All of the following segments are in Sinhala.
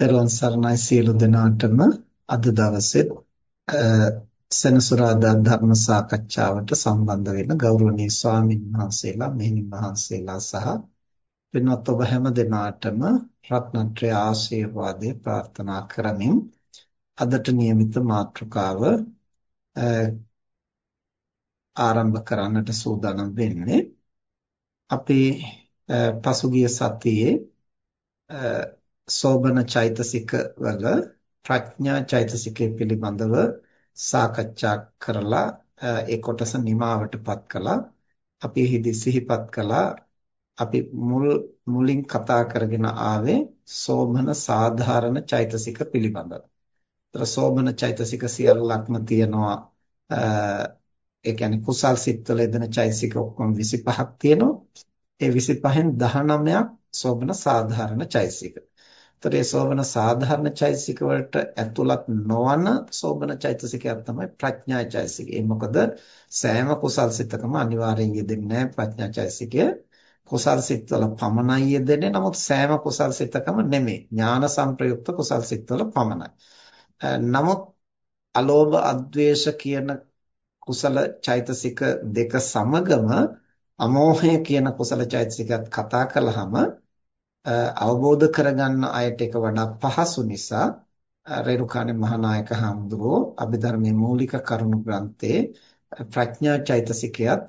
දරුවන් සරණයි සියලු දෙනාටම අද දවසේ සෙනසුරාදා ධර්ම සාකච්ඡාවට සම්බන්ධ වෙන ගෞරවනීය ස්වාමීන් වහන්සේලා මෙහිණින් වහන්සේලා සහ වෙනත් ඔබ හැම දෙනාටම රත්නත්‍රය ආශිර්වාදේ ප්‍රාර්ථනා කරමින් අදට નિયમિત මාතෘකාව ආරම්භ කරන්නට සූදානම් වෙන්නේ අපි පසුගිය සතියේ සෝබන චෛතසික වල ප්‍රඥා චෛතසිකය පිළිබඳව සාකච්ඡා කරලා ඒ කොටස නිමාවටපත් කළා. අපි එහිදී සිහිපත් කළා අපි මුල් මුලින් කතා කරගෙන ආවේ සෝමන සාධාරණ චෛතසික පිළිබඳව. ඒතර සෝමන චෛතසික සියල්ලක්ම තියෙනවා ඒ කියන්නේ කුසල් සිත්වල යෙදෙන චෛතසික ඔක්කොම 25ක් තියෙනවා. ඒ 25න් 19ක් සෝමන සාධාරණ චෛතසික. ඒතර ඒ සෝබන සාධාරණ චෛතසික වලට ඇතුළත් නොවන සෝබන චෛතසිකයක් තමයි ප්‍රඥා චෛතසිකය. ඒ මොකද සෑම කුසල් සිතකම අනිවාර්යෙන් යෙදෙන්නේ ප්‍රඥා චෛතසිකය. කුසල් සිත්වල පමණයි යෙදෙන්නේ. නමුත් සෑම කුසල් සිතකම නෙමෙයි. ඥාන සංප්‍රයුක්ත කුසල් සිත්වල පමණයි. නමුත් අලෝභ අද්වේෂ කියන කුසල චෛතසික දෙක සමගම අමෝහය කියන කුසල චෛතසිකත් කතා කළාම අවබෝධ කරගන්න අයට ඒක වඩා පහසු නිසා රේරුකාණේ මහානායක හඳුරෝ අභිධර්මයේ මූලික කරුණු ග්‍රන්ථයේ ප්‍රඥා චෛතසිකයත්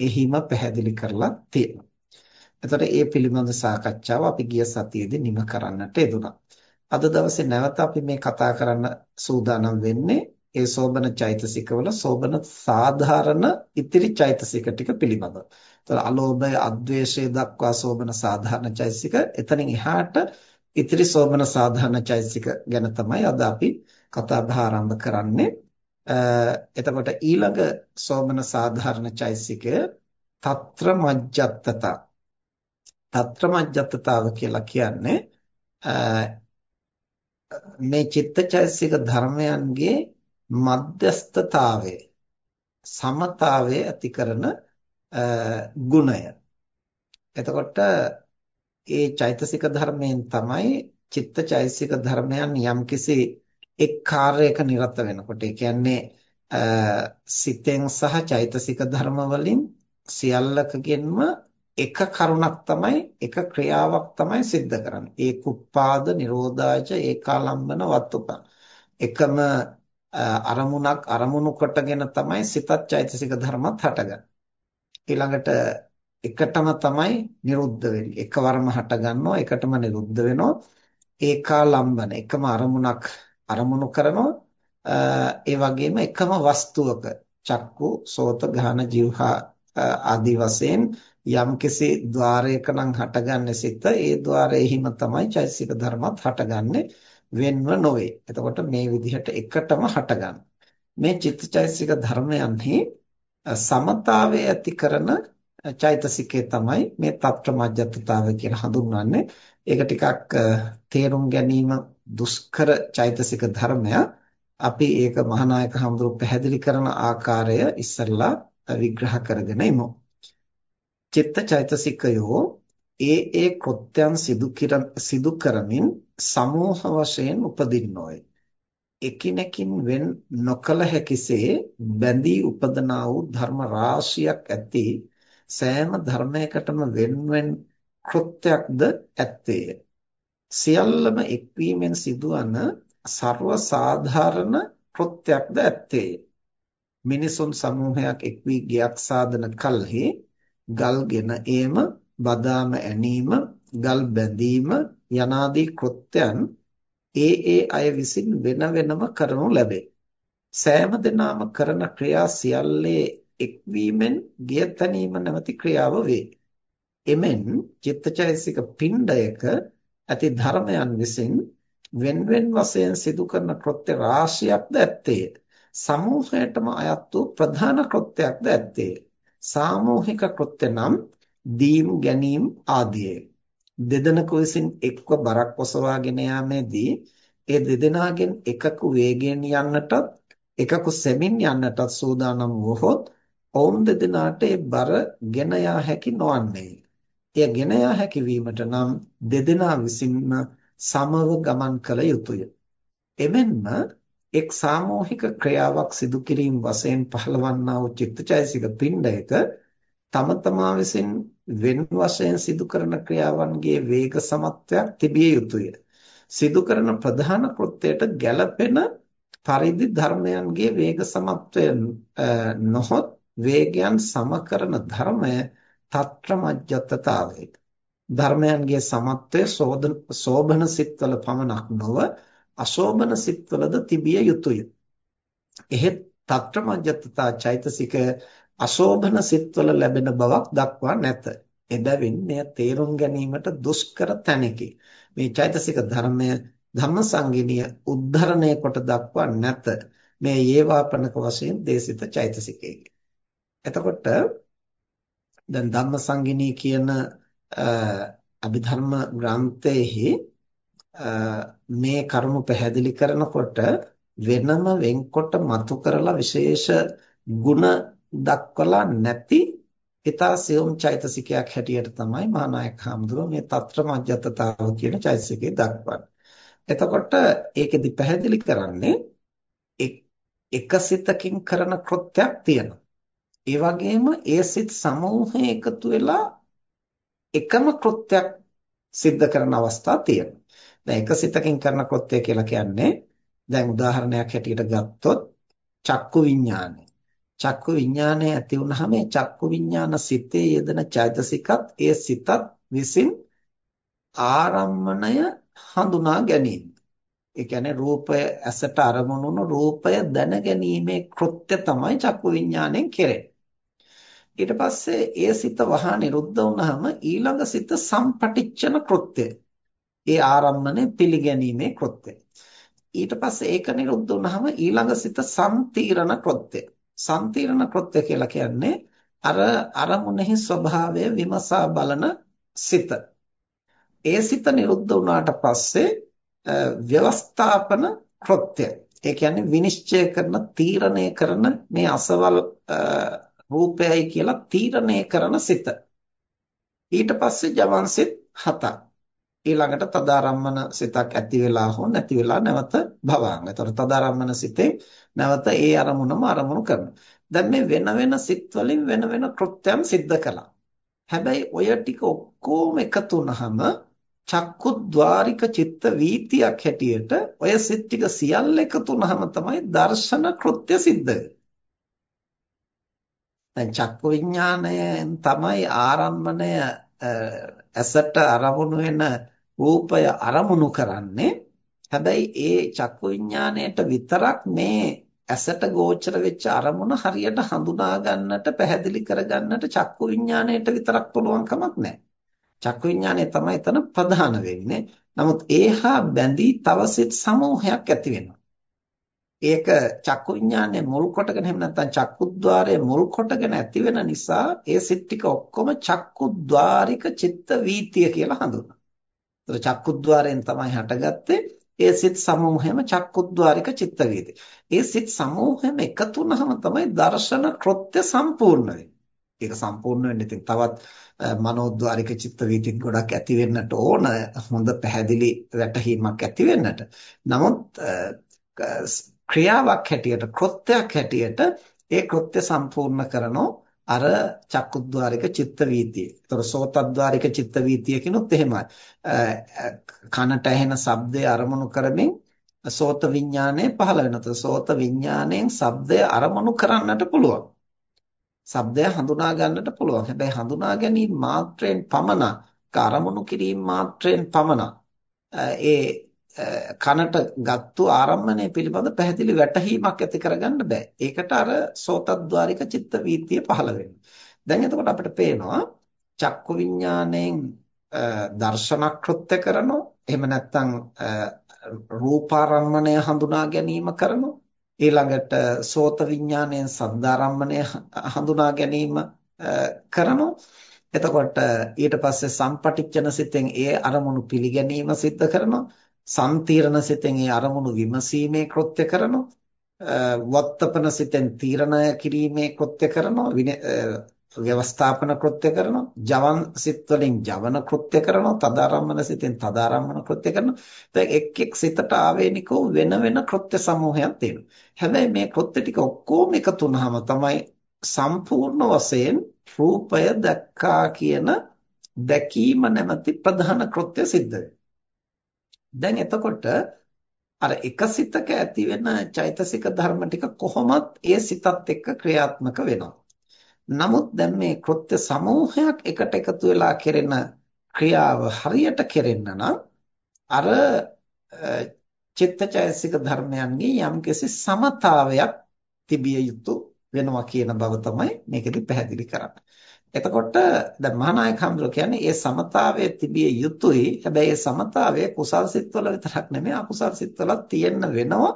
එහිම පැහැදිලි කරලා තියෙනවා. එතකොට ඒ පිළිබඳ සාකච්ඡාව අපි ගිය සතියේදී නිම කරන්නට යෙදුණා. අද දවසේ නැවත අපි මේ කතා කරන්න සූදානම් වෙන්නේ ඒ සෝබන චෛතසිකවල සෝබන සාධාරණ ඉතිරි චෛතසික ටික පිළිබඳව. ඒතර අලෝභය, අද්වේෂය දක්වා සෝබන සාධාරණ චෛතසික එතනින් එහාට ඉතිරි සෝබන සාධාරණ චෛතසික ගැන තමයි අද අපි කතා බහ ආරම්භ කරන්නේ. එතකොට ඊළඟ සෝබන සාධාරණ චෛතසිකය తත්‍ර මජ්ජත්තතා. తත්‍ර මජ්ජත්තතාව කියලා කියන්නේ මේ චිත්තචෛතසික ධර්මයන්ගේ මධ්‍යස්ථතාවය සමතාවය ඇති කරන ගුණය. එතකොට ඒ චෛතසික ධර්මයෙන් තමයි චිත්ත චෛතසික ධර්මයන් යම්කිසි එක් කාර්යයක නිරත වෙනකොට ඒ කියන්නේ සිතෙන් සහ චෛතසික ධර්ම වලින් සියල්ලකගෙන්ම එක කරුණක් තමයි එක ක්‍රියාවක් තමයි සිද්ධ කරන්නේ. ඒ කුප්පාද නිරෝධාච ඒකාලම්බන වත්තුප. එකම අරමුණක් අරමුණු කොටගෙන තමයි සිතත් චෛතසික ධර්මත් හටගන්නේ. ඊළඟට එකටම තමයි නිරුද්ධ වෙන්නේ. එකවරම හටගන්නවා, එකටම නිරුද්ධ වෙනවා. ඒකාලම්බන එකම අරමුණක් අරමුණු කරනවා. ඒ වගේම එකම වස්තුවක චක්කු, සෝත, ගාන, જીවහා ආදි වශයෙන් යම්කිසි ద్వාරයක නම් හටගන්නේ සිත, ඒ ద్వාරයෙහිම තමයි චෛතසික ධර්මත් හටගන්නේ. වෙන්ව නොවේ. එතකොට මේ විදිහට එකටම හටගන්න. මේ චිත්තචෛතසික ධර්මයන්හි සමතාවය ඇති කරන චෛතසිකේ තමයි මේ తත්‍ර මජ්ජත්තාවය කියලා හඳුන්වන්නේ. ඒක ටිකක් තේරුම් ගැනීම දුෂ්කර චෛතසික ධර්මයක්. අපි ඒක මහානායක හඳුරු පැහැදිලි කරන ආකාරය ඉස්සෙල්ලා විග්‍රහ කරගෙන ඉමු. චිත්ත චෛතසිකයෝ ඒ ඒ කෘත්‍යයන් සිදු කරමින් සමූහ වශයෙන් උපදින්නෝය. එකිනෙකින් වෙන් නොකල හැකිසේ බැඳී උපදනා වූ ධර්ම රාශියක් ඇති සෑම ධර්මයකටම වෙන්වෙන් කෘත්‍යයක්ද ඇත්තේය. සියල්ලම එක්වීමෙන් සිදුවන ਸਰව සාධාරණ කෘත්‍යයක්ද ඇත්තේය. මිනිසුන් සමූහයක් එක්වී ගයක් සාදන කල්හි ගල්ගෙන ඒම බදාම ඇනීම ගල් බැඳීම යනාදී කෘත්‍යයන් ඒ ඒ අය විසින් වෙන වෙනම කරනු ලැබේ. සෑම දිනම කරන ක්‍රියා සියල්ලේ එක්වීමෙන් ගිය තැනීම නැමැති ක්‍රියාව වේ. එමෙන් චිත්තචෛසික පිණ්ඩයක ඇති ධර්මයන් විසින් වෙන්වෙන් වශයෙන් සිදු කරන කෘත්‍ය රාශියක්ද ඇත්තේ. සමූහයටම අයත් වූ ප්‍රධාන කෘත්‍යයක්ද ඇත්තේ. සාමූහික කෘත්‍ය නම් දීම් ගැනීම ආදිය. දෙදෙනෙකු විසින් එක්ව බරක් ඔසවාගෙන යාමේදී ඒ දෙදෙනාගෙන් එකකු වේගයෙන් යන්නටත් එකකු සෙමින් යන්නටත් සූදානම් වුවහොත් ඔවුන් දෙදෙනාට ඒ බර ගෙන යා හැකි නොවන්නේ. එය ගෙන යා හැකි වීමට නම් දෙදෙනා විසින්ම සමව ගමන් කළ යුතුය. එමෙන්ම එක් සාමූහික ක්‍රියාවක් සිදු කිරීම වශයෙන් පහළවන්නා වූ චිත්තචෛසික පිණ්ඩයක තම තමා විසින් වෙන වශයෙන් සිදු කරන ක්‍රියාවන්ගේ වේග සමත්වයක් තිබිය යුතුය. සිදු කරන ප්‍රධාන කෘත්‍යයට ගැළපෙන පරිදි ධර්මයන්ගේ වේග සමත්වය නොහොත් වේගයන් සම කරන ධර්මය తත්‍ර මජ්ජත්තතාවය. ධර්මයන්ගේ සමත්වය සෝබන සිත්වල පමණක් නොව අශෝභන සිත්වලද තිබිය යුතුය. එහෙත් తත්‍ර මජ්ජත්තතා චෛතසිකය අශෝභන සිත්වල ලැබෙන බවක් දක්වා නැත. එබැවින් මෙය තේරුම් ගැනීමට දුෂ්කර තැනකි. මේ චෛතසික ධර්මය ධම්මසංගිනිය උද්ධරණය කොට දක්වා නැත. මේ යේවාපනක වශයෙන් දේශිත චෛතසිකයකි. එතකොට දැන් ධම්මසංගිනී කියන අභිධර්ම ග්‍රන්ථයේහි මේ කරුණු පැහැදිලි කරනකොට වෙනම වෙන්කොට මතු කරලා විශේෂ ಗುಣ දක්වලා නැති ඊතා සියුම් චෛතසිකයක් හැටියට තමයි මහානායක හඳුරෝ මේ తත්‍ර මජ්ජතතාව කියන චෛතසිකේ දක්වන්නේ. එතකොට ඒකෙදි පැහැදිලි කරන්නේ එක සිතකින් කරන කෘත්‍යයක් තියෙනවා. ඒ වගේම ඒ සිත් සමූහය එකතු වෙලා එකම කෘත්‍යයක් සිද්ධ කරන අවස්ථා තියෙනවා. දැන් එක සිතකින් කරන කෘත්‍ය කියලා කියන්නේ දැන් උදාහරණයක් හැටියට ගත්තොත් චක්කු විඥානය. චක්කු විඥානය ඇති වුනහම ඒ චක්කු විඥාන සිතේ යෙදෙන චෛතසිකත් ඒ සිතත් විසින් ආරම්මණය හඳුනා ගැනීම. ඒ කියන්නේ රූපය ඇසට අරමුණුන රූපය දැන ගැනීමේ කෘත්‍ය තමයි චක්කු විඥාණයෙන් කෙරෙන්නේ. ඊට පස්සේ ඒ සිත වහා නිරුද්ධ වුනහම ඊළඟ සිත සම්පටිච්ඡන කෘත්‍ය. ඒ ආරම්මණය පිළිගැනීමේ කෘත්‍ය. ඊට පස්සේ ඒක නිරුද්ධ වුනහම ඊළඟ සිත සම්තීරණ කෘත්‍ය. සම්තිරණ කෘත්‍ය කියලා කියන්නේ අර අරමුණෙහි ස්වභාවය විමසා බලන සිත. ඒ සිත නිරුද්ධ වුණාට පස්සේ ව්‍යවස්ථාපන කෘත්‍ය. ඒ කියන්නේ විනිශ්චය කරන තීරණය කරන මේ අසවල් රූපයයි කියලා තීරණය කරන සිත. ඊට පස්සේ ජවන්සිත හතක්. ඊළඟට තදාරම්මන සිතක් ඇති වෙලා හෝ නැති වෙලා නැවත භවංග. ඒතර තදාරම්මන සිතේ නැවත ඒ අරමුණම අරමුණු කරනවා. දැන් මේ වෙන වෙන සිත් වලින් වෙන වෙන කෘත්‍යයන් සිද්ධ කළා. හැබැයි ඔය ටික ඔක්කොම එකතු වුනහම චක්කුද්්වාරික චිත්ත වීතියක් හැටියට ඔය සිත් ටික සියල්ල එකතු වුනහම තමයි දර්ශන කෘත්‍ය සිද්ධ වෙන්නේ. දැන් චක්කු විඥාණයෙන් තමයි ආරම්භණය ඇසට අරමුණු වෙන රූපය අරමුණු කරන්නේ හැබැයි ඒ චක්කු විඥාණයට විතරක් මේ ඇසට ගෝචර වෙච්ච අරමුණ හරියට හඳුනා ගන්නට පැහැදිලි කරගන්නට චක්කු විඥාණයට විතරක් පුළුවන් කමක් නැහැ. චක්කු විඥාණය තමයි එතන ප්‍රධාන වෙන්නේ. නමුත් ඒහා බැඳී තව සිත් සමූහයක් ඇති වෙනවා. ඒක චක්කු විඥානයේ මුල් කොටගෙන එහෙම නැත්නම් චක්කුද්්වාරයේ මුල් කොටගෙන ඇති වෙන නිසා ඒ සිත් ටික ඔක්කොම චක්කුද්්වාරික චිත්ත වීතිය කියලා හඳුන්වනවා. ඒතර චක්කුද්්වාරයෙන් තමයි හටගත්තේ ඒ සිත් සමූහයම චක්කුද්්වාරික චිත්ත වීතිය. ඒ සිත් සමූහයම එකතු වුනහම තමයි දර්ශන කෘත්‍ය සම්පූර්ණ වෙන්නේ. ඒක සම්පූර්ණ වෙන්න ඉතින් තවත් මනෝද්වාරික චිත්ත වීතිත් ගොඩක් ඇති වෙන්නට ඕන හොඳ පැහැදිලි වැටහීමක් ඇති වෙන්නට. නමුත් ක්‍රියාවක් හැටියට කෘත්‍යයක් හැටියට ඒ කෘත්‍ය සම්පූර්ණ කරනෝ අර චක්කුද්්වාරික චිත්ත වීතිය. ඒතර සෝතද්්වාරික චිත්ත වීතිය කිනුත් එහෙමයි. කනට ඇහෙන ශබ්දය අරමුණු කරමින් සෝත විඥානය පහළ වෙනවා. සෝත විඥාණයෙන් ශබ්දය අරමුණු කරන්නට පුළුවන්. ශබ්දය හඳුනා ගන්නට පුළුවන්. හැබැයි හඳුනා ගැනීම මාත්‍රයෙන් පමණක් අරමුණු කිරීම මාත්‍රයෙන් පමණක් ඒ කනට ගත්තු ආරම්මණය පිළිබඳ පැහැදිලි වැටහීමක් ඇති කරගන්න බෑ. ඒකට අර සෝතද්්වාරික චිත්ත වීතිය පහළ වෙනවා. දැන් එතකොට අපිට පේනවා චක්කු විඥාණයෙන් දර්ශනක්‍ෘත්‍ය කරනවා. එහෙම නැත්නම් රූපාරම්මණය හඳුනා ගැනීම කරනවා. ඊළඟට සෝත විඥාණයෙන් සද්දාරම්මණය හඳුනා ගැනීම කරනවා. එතකොට ඊට පස්සේ සම්පටිච්ඡන සිතෙන් ඒ අරමුණු පිළිගැනීම සිද්ධ කරනවා. සම්තිරණ සිතෙන් ඒ අරමුණු විමසීමේ කෘත්‍ය කරනවා. වත්තපන සිතෙන් තීරණය කිරීමේ කෘත්‍ය කරනවා. ව්‍යවස්ථාපන කෘත්‍ය කරනවා. ජවන් සිත් වලින් ජවන කෘත්‍ය කරනවා. තදාරම්මන සිතෙන් තදාරම්මන කෘත්‍ය කරනවා. දැන් එක් එක් සිතට ආවේනිකව වෙන වෙන කෘත්‍ය සමූහයක් තියෙනවා. හැබැයි මේ කෘත්‍ය ටික ඔක්කොම එකතු වුනහම තමයි සම්පූර්ණ වශයෙන් රූපය දැක්කා කියන දැකීම නැමැති ප්‍රධාන කෘත්‍ය සිද්ධ දැන් එතකොට අර එක සිතක ඇති වෙන චෛතසික ධර්ම ටික කොහොමත් ඒ සිතත් එක්ක ක්‍රියාත්මක වෙනවා නමුත් දැන් මේ කෘත්‍ය සමූහයක් එකට එකතු වෙලා කෙරෙන ක්‍රියාව හරියට කෙරෙන්න නම් අර චිත්තචෛතසික ධර්මයන්ගේ යම්කිසි සමතාවයක් තිබිය යුතු වෙනවා කියන බව තමයි මේකෙදි පැහැදිලි කරන්නේ. එතකොට දැන් මහානායක හඳුර කියන්නේ ඒ සමතාවය තිබිය යුතුයි. හැබැයි ඒ සමතාවය කුසල් සිත්වල විතරක් නෙමෙයි අකුසල් සිත්වලත් තියෙන්න වෙනවා.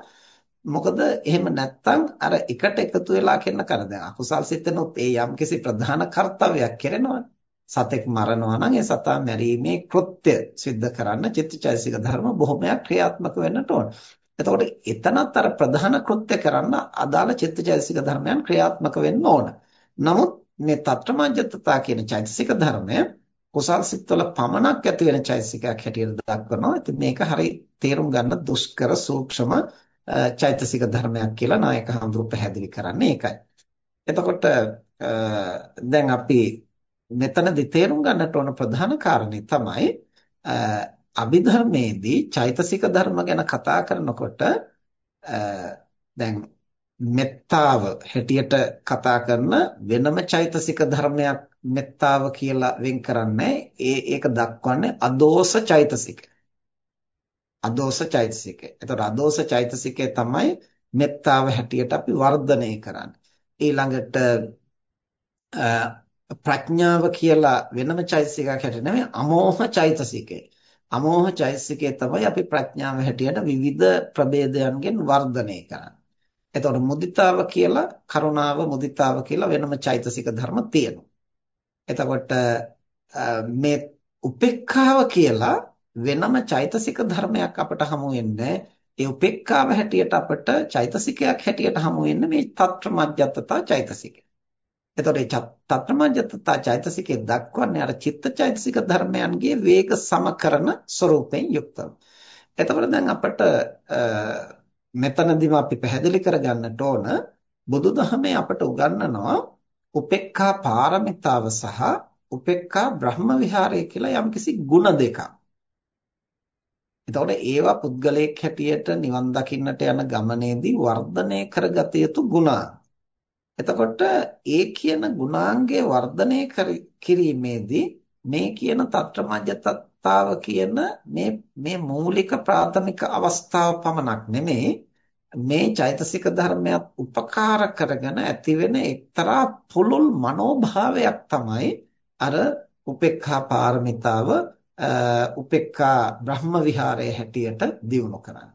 මොකද එහෙම නැත්තම් අර එකට එකතු වෙලා කරන කර දැන් අකුසල් සිතනොත් ඒ යම්කිසි ප්‍රධාන කාර්යයක් කරනවනේ. සතෙක් මරනවා නම් ඒ සතා මැරීමේ කෘත්‍ය සිද්ධ කරන්න චිත්තචෛසික ධර්ම බොහොමයක් ක්‍රියාත්මක වෙන්නට ඕන. එතකොට එතනත් අර ප්‍රධාන කෘත්‍ය කරන්න අදාළ චිත්තචෛසික ධර්මයන් ක්‍රියාත්මක වෙන්න ඕන. නමුත් මේ తත්‍රමජ්ජතතා කියන චෛතසික ධර්මය කුසල් සිත්වල පමණක් ඇති වෙන චෛතසිකයක් හැටියට දක්වනවා. ඉතින් මේක හරි තේරුම් ගන්න දුෂ්කර සූක්ෂම චෛතසික ධර්මයක් කියලා නායක හඳුරු පැහැදිලි කරන්නේ ඒකයි. එතකොට දැන් අපි මෙතනදී තේරුම් ගන්නට ඕන ප්‍රධාන කාරණේ තමයි අභිධර්මයේදී චෛතසික ධර්ම ගැන කතා කරනකොට දැන් මෙත්තාව හැටියට කතා කරන වෙනම චෛතසික ධර්මයක් මෙත්තාව කියලා වෙන් කරන්නේ ඒ ඒක දක්වන්නේ අදෝස චෛතසිකය. අදෝස චෛතසිකය. එතකොට අදෝස චෛතසිකය තමයි මෙත්තාව හැටියට අපි වර්ධනය කරන්නේ. ඊළඟට ප්‍රඥාව කියලා වෙනම චෛතසිකයක් හැටියට නෙමෙයි අමෝහ චෛතසිකය. අමෝහ චෛතසිකය තමයි අපි ප්‍රඥාව හැටියට විවිධ ප්‍රභේදයන්ගෙන් වර්ධනය කරන්නේ. එතකොට මුදිතාව කියලා කරුණාව මුදිතාව කියලා වෙනම චෛතසික ධර්ම තියෙනවා. එතකොට මේ උපේක්ඛාව කියලා වෙනම චෛතසික ධර්මයක් අපට හමු වෙන්නේ. ඒ උපේක්ඛාව හැටියට අපට චෛතසිකයක් හැටියට හමු වෙන්නේ මේ తත්‍ර මධ්‍යත්තතා චෛතසිකය. එතකොට මේ తත්‍ර මධ්‍යත්තතා චෛතසිකේ දක්වන්නේ අර චිත්ත චෛතසික ධර්මයන්ගේ වේග සමකරන ස්වરૂපයෙන් යුක්තව. එතකොට දැන් අපට මෙතනදිම අපි පැහැදිලි කරගන්නට ඕන බුදුදහමේ අපට උගන්වනවා උපේක්ඛා පාරමිතාව සහ උපේක්ඛා බ්‍රහ්ම විහාරය කියලා යම්කිසි ಗುಣ දෙකක්. එතකොට ඒවා පුද්ගලයෙක් හැටියට නිවන් දකින්නට යන ගමනේදී වර්ධනය කරගත යුතු ගුණා. එතකොට ඒ කියන ගුණාංගයේ වර්ධනය කිරීමේදී මේ කියන తත්‍රමජ්ජතත්තාව කියන මේ මේ මූලික ප්‍රාථමික අවස්ථාව පමණක් නෙමෙයි මේ චෛතසික ධර්මයක් උපකාර කරගෙන ඇතිවෙන එක්තරා පුළුල් මනෝභාවයක් තමයි අර උපේක්ඛා පාරමිතාව උපේක්ඛා බ්‍රහ්ම විහාරයේ හැටියට දියුණු කරන්නේ.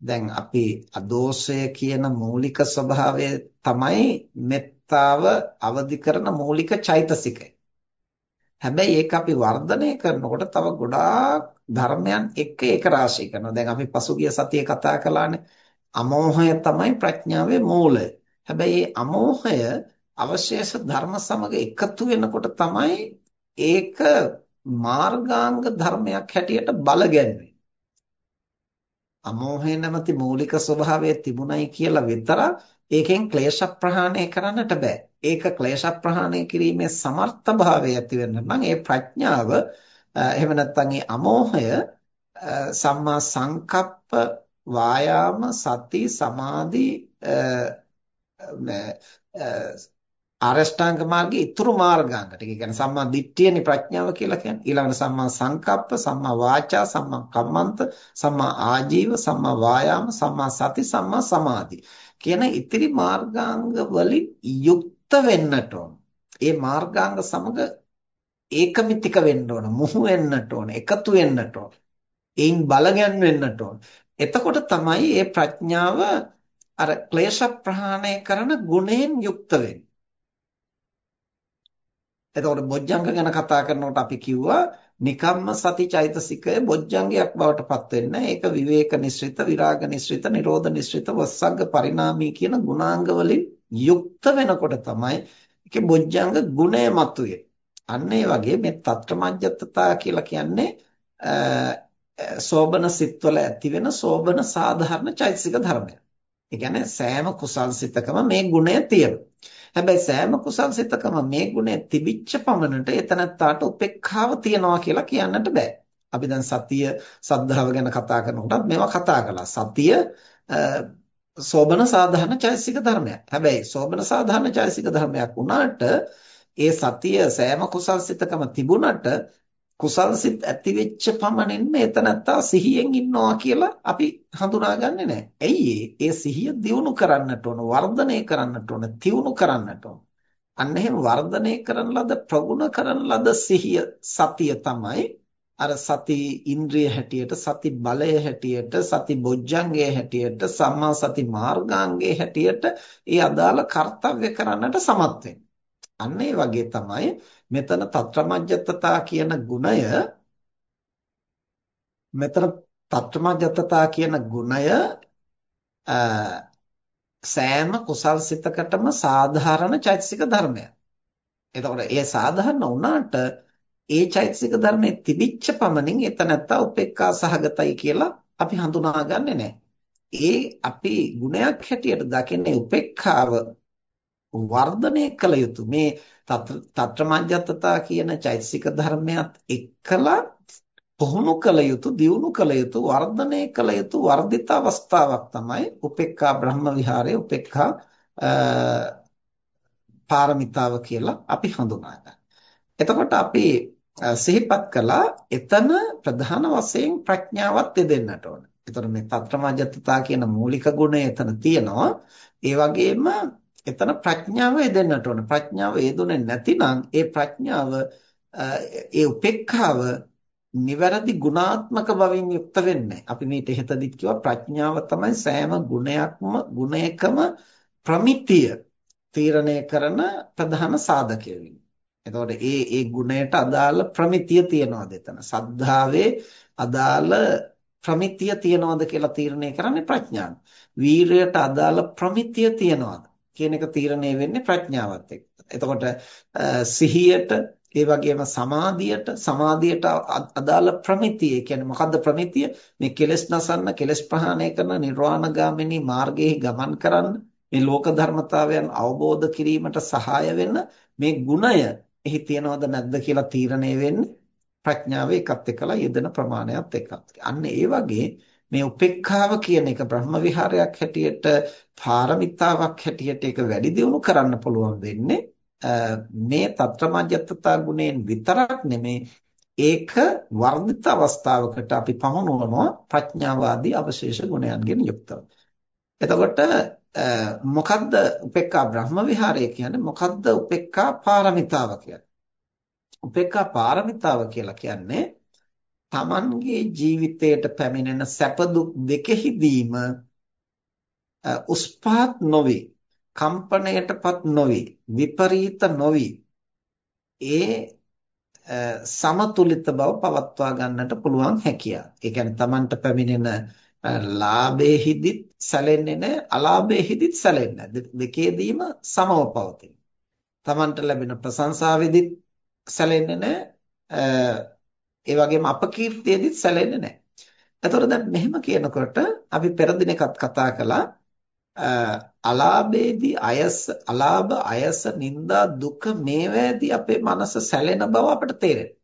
දැන් අපි අදෝෂය කියන මූලික ස්වභාවය තමයි මෙත්තාව අවදි කරන මූලික චෛතසිකය. හැබැයි ඒක අපි වර්ධනය කරනකොට තව ගොඩාක් ධර්මයන් එක්ක ඒක රාශී කරනවා. දැන් අපි පසුගිය සතියේ කතා කළානේ අමෝහය තමයි ප්‍රඥාවේ මූලය. හැබැයි මේ අමෝහය අවශේෂ ධර්ම සමග එකතු වෙනකොට තමයි ඒක මාර්ගාංග ධර්මයක් හැටියට බලගැන්වේ. අමෝහය නැමැති මූලික ස්වභාවය තිබුණයි කියලා විතරක් ඒකෙන් ක්ලේශ ප්‍රහාණය කරන්නට බෑ. ඒක ක්ලේශ ප්‍රහාණය කිරීමේ සමර්ථ භාවය ඇති වෙන්න නම් ඒ ප්‍රඥාව එහෙම නැත්නම් ඒ අමෝහය සම්මා සංකප්ප වායාම සති සමාධි ආරෂ්ඨාංග මාර්ගයේ ඊතුරු මාර්ගාංග ටික. කියන්නේ සම්මා දිට්ඨියනි ප්‍රඥාව කියලා කියන්නේ. ඊළඟට සම්මා සංකප්ප සම්මා වාචා සම්මා කම්මන්ත සම්මා ආජීව සම්මා වායාම සම්මා සති සම්මා සමාධි කියන ඉතිරි මාර්ගාංග වලින් යුක්ත වෙන්නට ඕන. ඒ මාර්ගාංග සමග ඒකමිතික වෙන්න ඕන, මුහු වෙන්නට ඕන, එකතු වෙන්නට ඕන. ඒයින් බලගැන් වෙන්නට ඕන. එතකොට තමයි මේ ප්‍රඥාව අර ක්ලේශ ප්‍රහාණය කරන ගුණයෙන් යුක්ත වෙන්නේ. එතකොට බොජ්ජංග ගැන කතා කරනකොට අපි කිව්වා නිකම්ම සති චෛතසිකය බොජ්ජංගයක් බවට පත් වෙන්නේ ඒක විවේක නිස්ෘත විරාග නිස්ෘත නිරෝධ නිස්ෘත වස්සග්ග පරිණාමී කියන ගුණාංග වලින් යුක්ත වෙනකොට තමයි ඒකේ බොජ්ජංග ගුණය මතුවේ. අන්න ඒ වගේ මේ తත්‍රමජ්ජත්තතා කියලා කියන්නේ සෝබන සිත්වල ඇති වෙන සෝබන සාධාරණ චෛතසික ධර්මයක්. ඒ කියන්නේ සෑම කුසල් සිතකම මේ ගුණය තියෙනවා. හැබැයි සෑම කුසල් සිතකම මේ ගුණය තිබිච්ච පමණට එතනත්තාට උපේක්ඛාව තියනවා කියලා කියන්නට බෑ. අපි දැන් සතිය සද්ධාව ගැන කතා කරනකොටත් මේවා කතා කළා. සතිය සෝබන සාධාරණ චෛතසික ධර්මයක්. හැබැයි සෝබන සාධාරණ චෛතසික ධර්මයක් වුණාට ඒ සතිය සෑම කුසල් සිතකම තිබුණට කුසල් සිත් ඇති වෙච්ච පමණින්ම එතනත්තා සිහියෙන් ඉන්නවා කියලා අපි හඳුනාගන්නේ නැහැ. ඇයි ඒ සිහිය දියුණු කරන්නට ඕන, වර්ධනය කරන්නට ඕන, තියුණු කරන්නට ඕන. අන්න එහෙම වර්ධනය කරන ලද ප්‍රගුණ කරන ලද සිහිය සතිය තමයි අර සති ඉන්ද්‍රිය හැටියට සති බලය හැටියට සති බොජ්ජංගයේ හැටියට සම්මා සති මාර්ගාංගයේ හැටියට ඒ අදාළ කර්තව්‍ය කරන්නට සමත් අන්න ඒ වගේ තමයි මෙතන తත්‍රමජ්ජත්තතා කියන ගුණය මෙතන తත්‍රමජ්ජත්තතා කියන ගුණය සෑම කුසල් සිතකටම සාධාරණ චෛතසික ධර්මයක්. එතකොට ඒ සාධාරණ වුණාට ඒ චෛතසික ධර්මයේ තිබිච්ච පමණින් එතනත්තා උපේක්ඛා සහගතයි කියලා අපි හඳුනාගන්නේ නැහැ. ඒ අපි ගුණයක් හැටියට දකින්නේ උපේක්ඛාව වර්ධනය කළ යුතු මේ తත්‍රමඤ්ඤත්තතා කියන චෛතසික ධර්මයක් එක්කලා පුහුණු කළ යුතු දියුණු කළ යුතු වර්ධනය කළ යුතු වර්ධිත අවස්ථාවක් තමයි උපේක්ඛා බ්‍රහ්ම විහාරයේ උපේක්ඛා පාරමිතාව කියලා අපි හඳුනාගන්න. එතකොට අපි සිහිපත් කළා එතන ප්‍රධාන වශයෙන් ප්‍රඥාවත් දෙන්නට ඕන. එතකොට මේ తත්‍රමජ්ජත්තතා කියන මූලික ගුණය එතන තියෙනවා. ඒ වගේම එතන ප්‍රඥාව යෙදෙන්නට ඕන. ප්‍රඥාව යෙදුනේ නැතිනම් ඒ ප්‍රඥාව ඒ උපේක්ඛාව නිවැරදි ගුණාත්මක බවින් යුක්ත වෙන්නේ අපි මේට ඉහතදිත් කිව්වා ප්‍රඥාව තමයි සෑම ගුණයක්ම ගුණයකම ප්‍රමිතිය තීරණය කරන ප්‍රධාන සාධකය වෙන්නේ. එතකොට ඒ ඒ ගුණයට අදාළ ප්‍රමිතිය තියනවාද එතන? සද්ධාවේ අදාළ ප්‍රමිතිය තියනවාද කියලා තීරණය කරන්නේ ප්‍රඥාව. වීරයට අදාළ ප්‍රමිතිය තියනවාද කියන එක තීරණය වෙන්නේ ප්‍රඥාවත් එක්ක. එතකොට සිහියට ඒ වගේම සමාධියට සමාධියට අදාළ ප්‍රමිතිය කියන්නේ මොකද්ද ප්‍රමිතිය මේ කෙලෙස් නසන්න කෙලෙස් ප්‍රහාණය කරන නිර්වාණගාමිනී මාර්ගයේ ගමන් කරන්න මේ ලෝක ධර්මතාවයන් අවබෝධ කිරීමට සහාය වෙන මේ ගුණය එහි තියනවද නැද්ද කියලා තීරණය වෙන්නේ ප්‍රඥාව එකත් එක්කලා යෙදෙන ප්‍රමාණයත් එක්ක. අන්න ඒ වගේ මේ උපේක්ඛාව කියන එක බ්‍රහ්ම විහාරයක් හැටියට පාරමිතාවක් හැටියට ඒක වැඩි දියුණු කරන්න පුළුවන් වෙන්නේ මේ తත්‍රමජ්ජත්තතා ගුණයෙන් විතරක් නෙමේ ඒක වර්ධිත අවස්ථාවකට අපි පමුණුවනවා ප්‍රඥාවාදී අවශේෂ ගුණයන්ගෙන් යුක්තව. එතකොට මොකද්ද උපේක්ඛා බ්‍රහ්ම විහාරය කියන්නේ මොකද්ද උපේක්ඛා පාරමිතාව කියන්නේ උපේක්ඛා පාරමිතාව කියලා කියන්නේ Tamanගේ ජීවිතයට පැමිණෙන සැප දුක් දෙකෙහිදීම උස්පාත් නොවේ කම්පණයටපත් නොවේ විපරීත නොවේ ඒ සමතුලිත බව පවත්වා ගන්නට පුළුවන් හැකියාව. ඒ කියන්නේ Tamanට පැමිණෙන ලාභෙහිදිත් සැලෙන්නේ නැහැ අලාභෙහිදිත් සැලෙන්නේ නැහැ දෙකේදීම සමව පවතින. Tamanට ලැබෙන ප්‍රශංසාවෙදිත් සැලෙන්නේ නැහැ ඒ වගේම අපකීර්තියෙදිත් සැලෙන්නේ නැහැ. එතකොට දැන් මෙහෙම කියනකොට අපි පෙර දිනකත් කතා කළා අලාභේදී අයස අලාභ අයස නිന്ദා දුක මේවැදී අපේ මනස සැලෙන බව අපිට තේරෙනවා.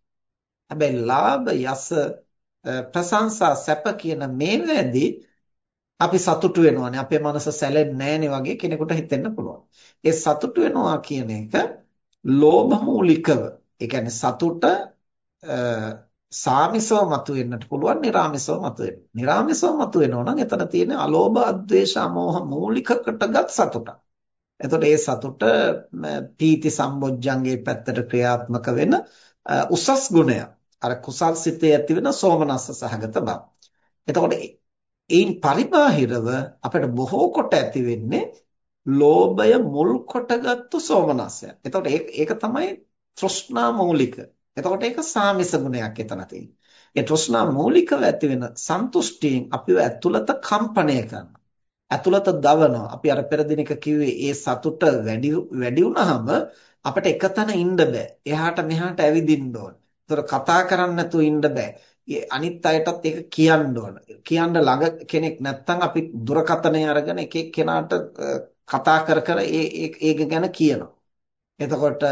හැබැයි ලාභ යස ප්‍රශංසා සැප කියන මේවැදී අපි සතුටු වෙනවානේ අපේ මනස සැලෙන්නේ නැහනේ වගේ කෙනෙකුට හිතෙන්න පුළුවන්. ඒ සතුටු වෙනවා කියන එක ලෝභ මූලිකව. ඒ කියන්නේ සතුට සාමිසව මතුවෙන්නට පුළුවන්, නිර්ාමිසව මතුවෙන්න. නිර්ාමිසව මතුවෙනවා නම් එතන තියෙන අලෝභ, අද්වේෂ, අමෝහ මූලික කොටගත් සතුටක්. එතකොට ඒ සතුට පීති සම්බොජ්ජංගේ පැත්තට ක්‍රියාත්මක වෙන උසස් ගුණයක්. අර කුසල් සිතේ ඇති වෙන සෝමනස්ස සහගත බව. එතකොට ඒන් පරිබාහිරව අපිට බොහෝ කොට ඇති වෙන්නේ ලෝභය මුල් කොටගත්තු සෝමනස්සය. එතකොට ඒක තමයි තෘෂ්ණා මූලික. එතකොට ඒක සාමිස ගුණයක් එතන තියෙන්නේ. ඒ තෘෂ්ණා මූලිකව ඇති වෙන සන්තුෂ්ටියෙන් අපිව ඇතුළත කම්පණය කරනවා. ඇතුළත දවනවා. අපි අර පෙර දිනක කිව්වේ ඒ සතුට වැඩි වැඩි වුණාම අපිට එකතැන ඉන්න බෑ. එහාට මෙහාට ඇවිදින්න ඕන. ඒතර කතා කරන්න නැතුව ඉන්න බෑ. අනිත් අයටත් ඒක කියන්න ඕන. කියන්න ළඟ කෙනෙක් නැත්නම් අපි දුරකථනය අරගෙන එක එක්කෙනාට කතා කර කර ඒ ඒක ගැන කියනවා. එතකොට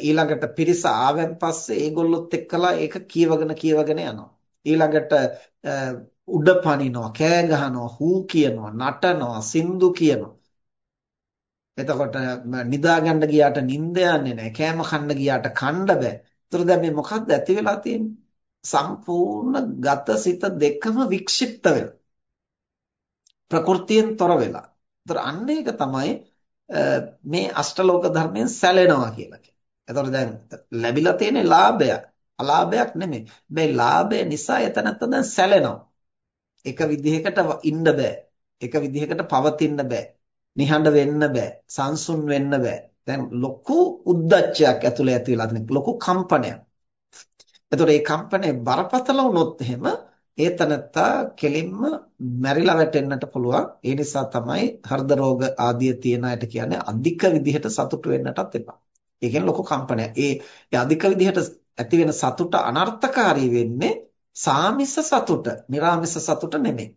ඊළඟට පිරිස ආවෙන් පස්සේ ඒගොල්ලොත් එක්කලා ඒක කියවගෙන කියවගෙන යනවා. ඊළඟට උඩ පනිනවා, කෑ ගහනවා, හූ කියනවා, නටනවා, සින්දු කියනවා. එතකොට නිදා ගන්න ගියාට නිින්ද යන්නේ නැහැ. කෑම කන්න ගියාට කන්න බෑ. ඒතර දැන් මේ මොකද්ද ඇති වෙලා තියෙන්නේ? සම්පූර්ණ ගත සිත දෙකම වික්ෂිප්ත වෙලා. ප්‍රകൃතියෙන් තොර වෙලා. ඒතර අන්න ඒක තමයි මේ අෂ්ටලෝක ධර්මයෙන් සැලෙනවා කියලා කියන්නේ. එතකොට දැන් ලැබිලා තියෙන ලාභයක් අලාභයක් නෙමෙයි. මේ ලාභය නිසා එතනත්ත දැන් සැලෙනවා. එක විදිහකට ඉන්න බෑ. එක විදිහකට පවතින්න බෑ. නිහඬ වෙන්න බෑ. සංසුන් වෙන්න බෑ. දැන් ලොකු උද්දච්චයක් ඇතුළේ ඇති වෙලා තියෙන ලොකු කම්පනයක්. එතකොට මේ කම්පනය බරපතල වුණොත් එහෙම ඒ තනත්තා කෙලින්ම මැරිලා වැටෙන්නට පුළුවන්. ඒ නිසා තමයි හෘද රෝග ආදිය තියෙන අයට කියන්නේ අධික විදිහට සතුට වෙන්නටත් එපා. ඒ කියන්නේ ලොකු කම්පනයක්. ඒ අධික විදිහට ඇති වෙන සතුට අනර්ථකාරී වෙන්නේ සාමිස සතුට, निराමිස සතුට නෙමෙයි.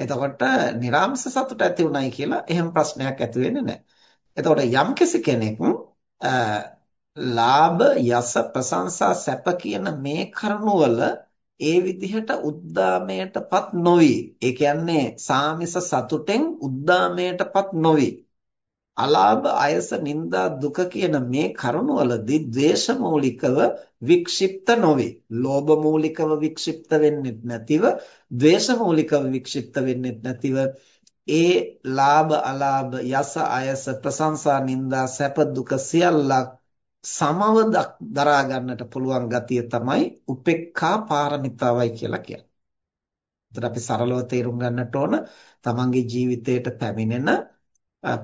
එතකොට නිර්ාමස සතුට ඇති උනායි කියලා එහෙම ප්‍රශ්නයක් ඇති වෙන්නේ නැහැ. එතකොට යම් කෙනෙක් ලාභ යස ප්‍රශංසා සැප කියන මේ කරුණවල ඒ විදිහට උද්දාමයටපත් නොවි. ඒ කියන්නේ සාමිස සතුටෙන් උද්දාමයටපත් නොවි. අලාභ අයස නිന്ദා දුක කියන මේ කරුණවලදී ද්වේෂ මූලිකව වික්ෂිප්ත නොවේ. ලෝභ මූලිකව වික්ෂිප්ත වෙන්නේ නැතිව, ද්වේෂ මූලිකව වික්ෂිප්ත වෙන්නේ නැතිව ඒ ලාභ අලාභ යස අයස ප්‍රශංසා නිന്ദා සැප දුක සියල්ලක් සමව දරා ගන්නට පුළුවන් ගතිය තමයි උපේක්ඛා පාරමිතාවයි කියලා කියන්නේ. එතකොට අපි සරලව තේරුම් ගන්නට ඕන තමන්ගේ ජීවිතයට පැමිණෙන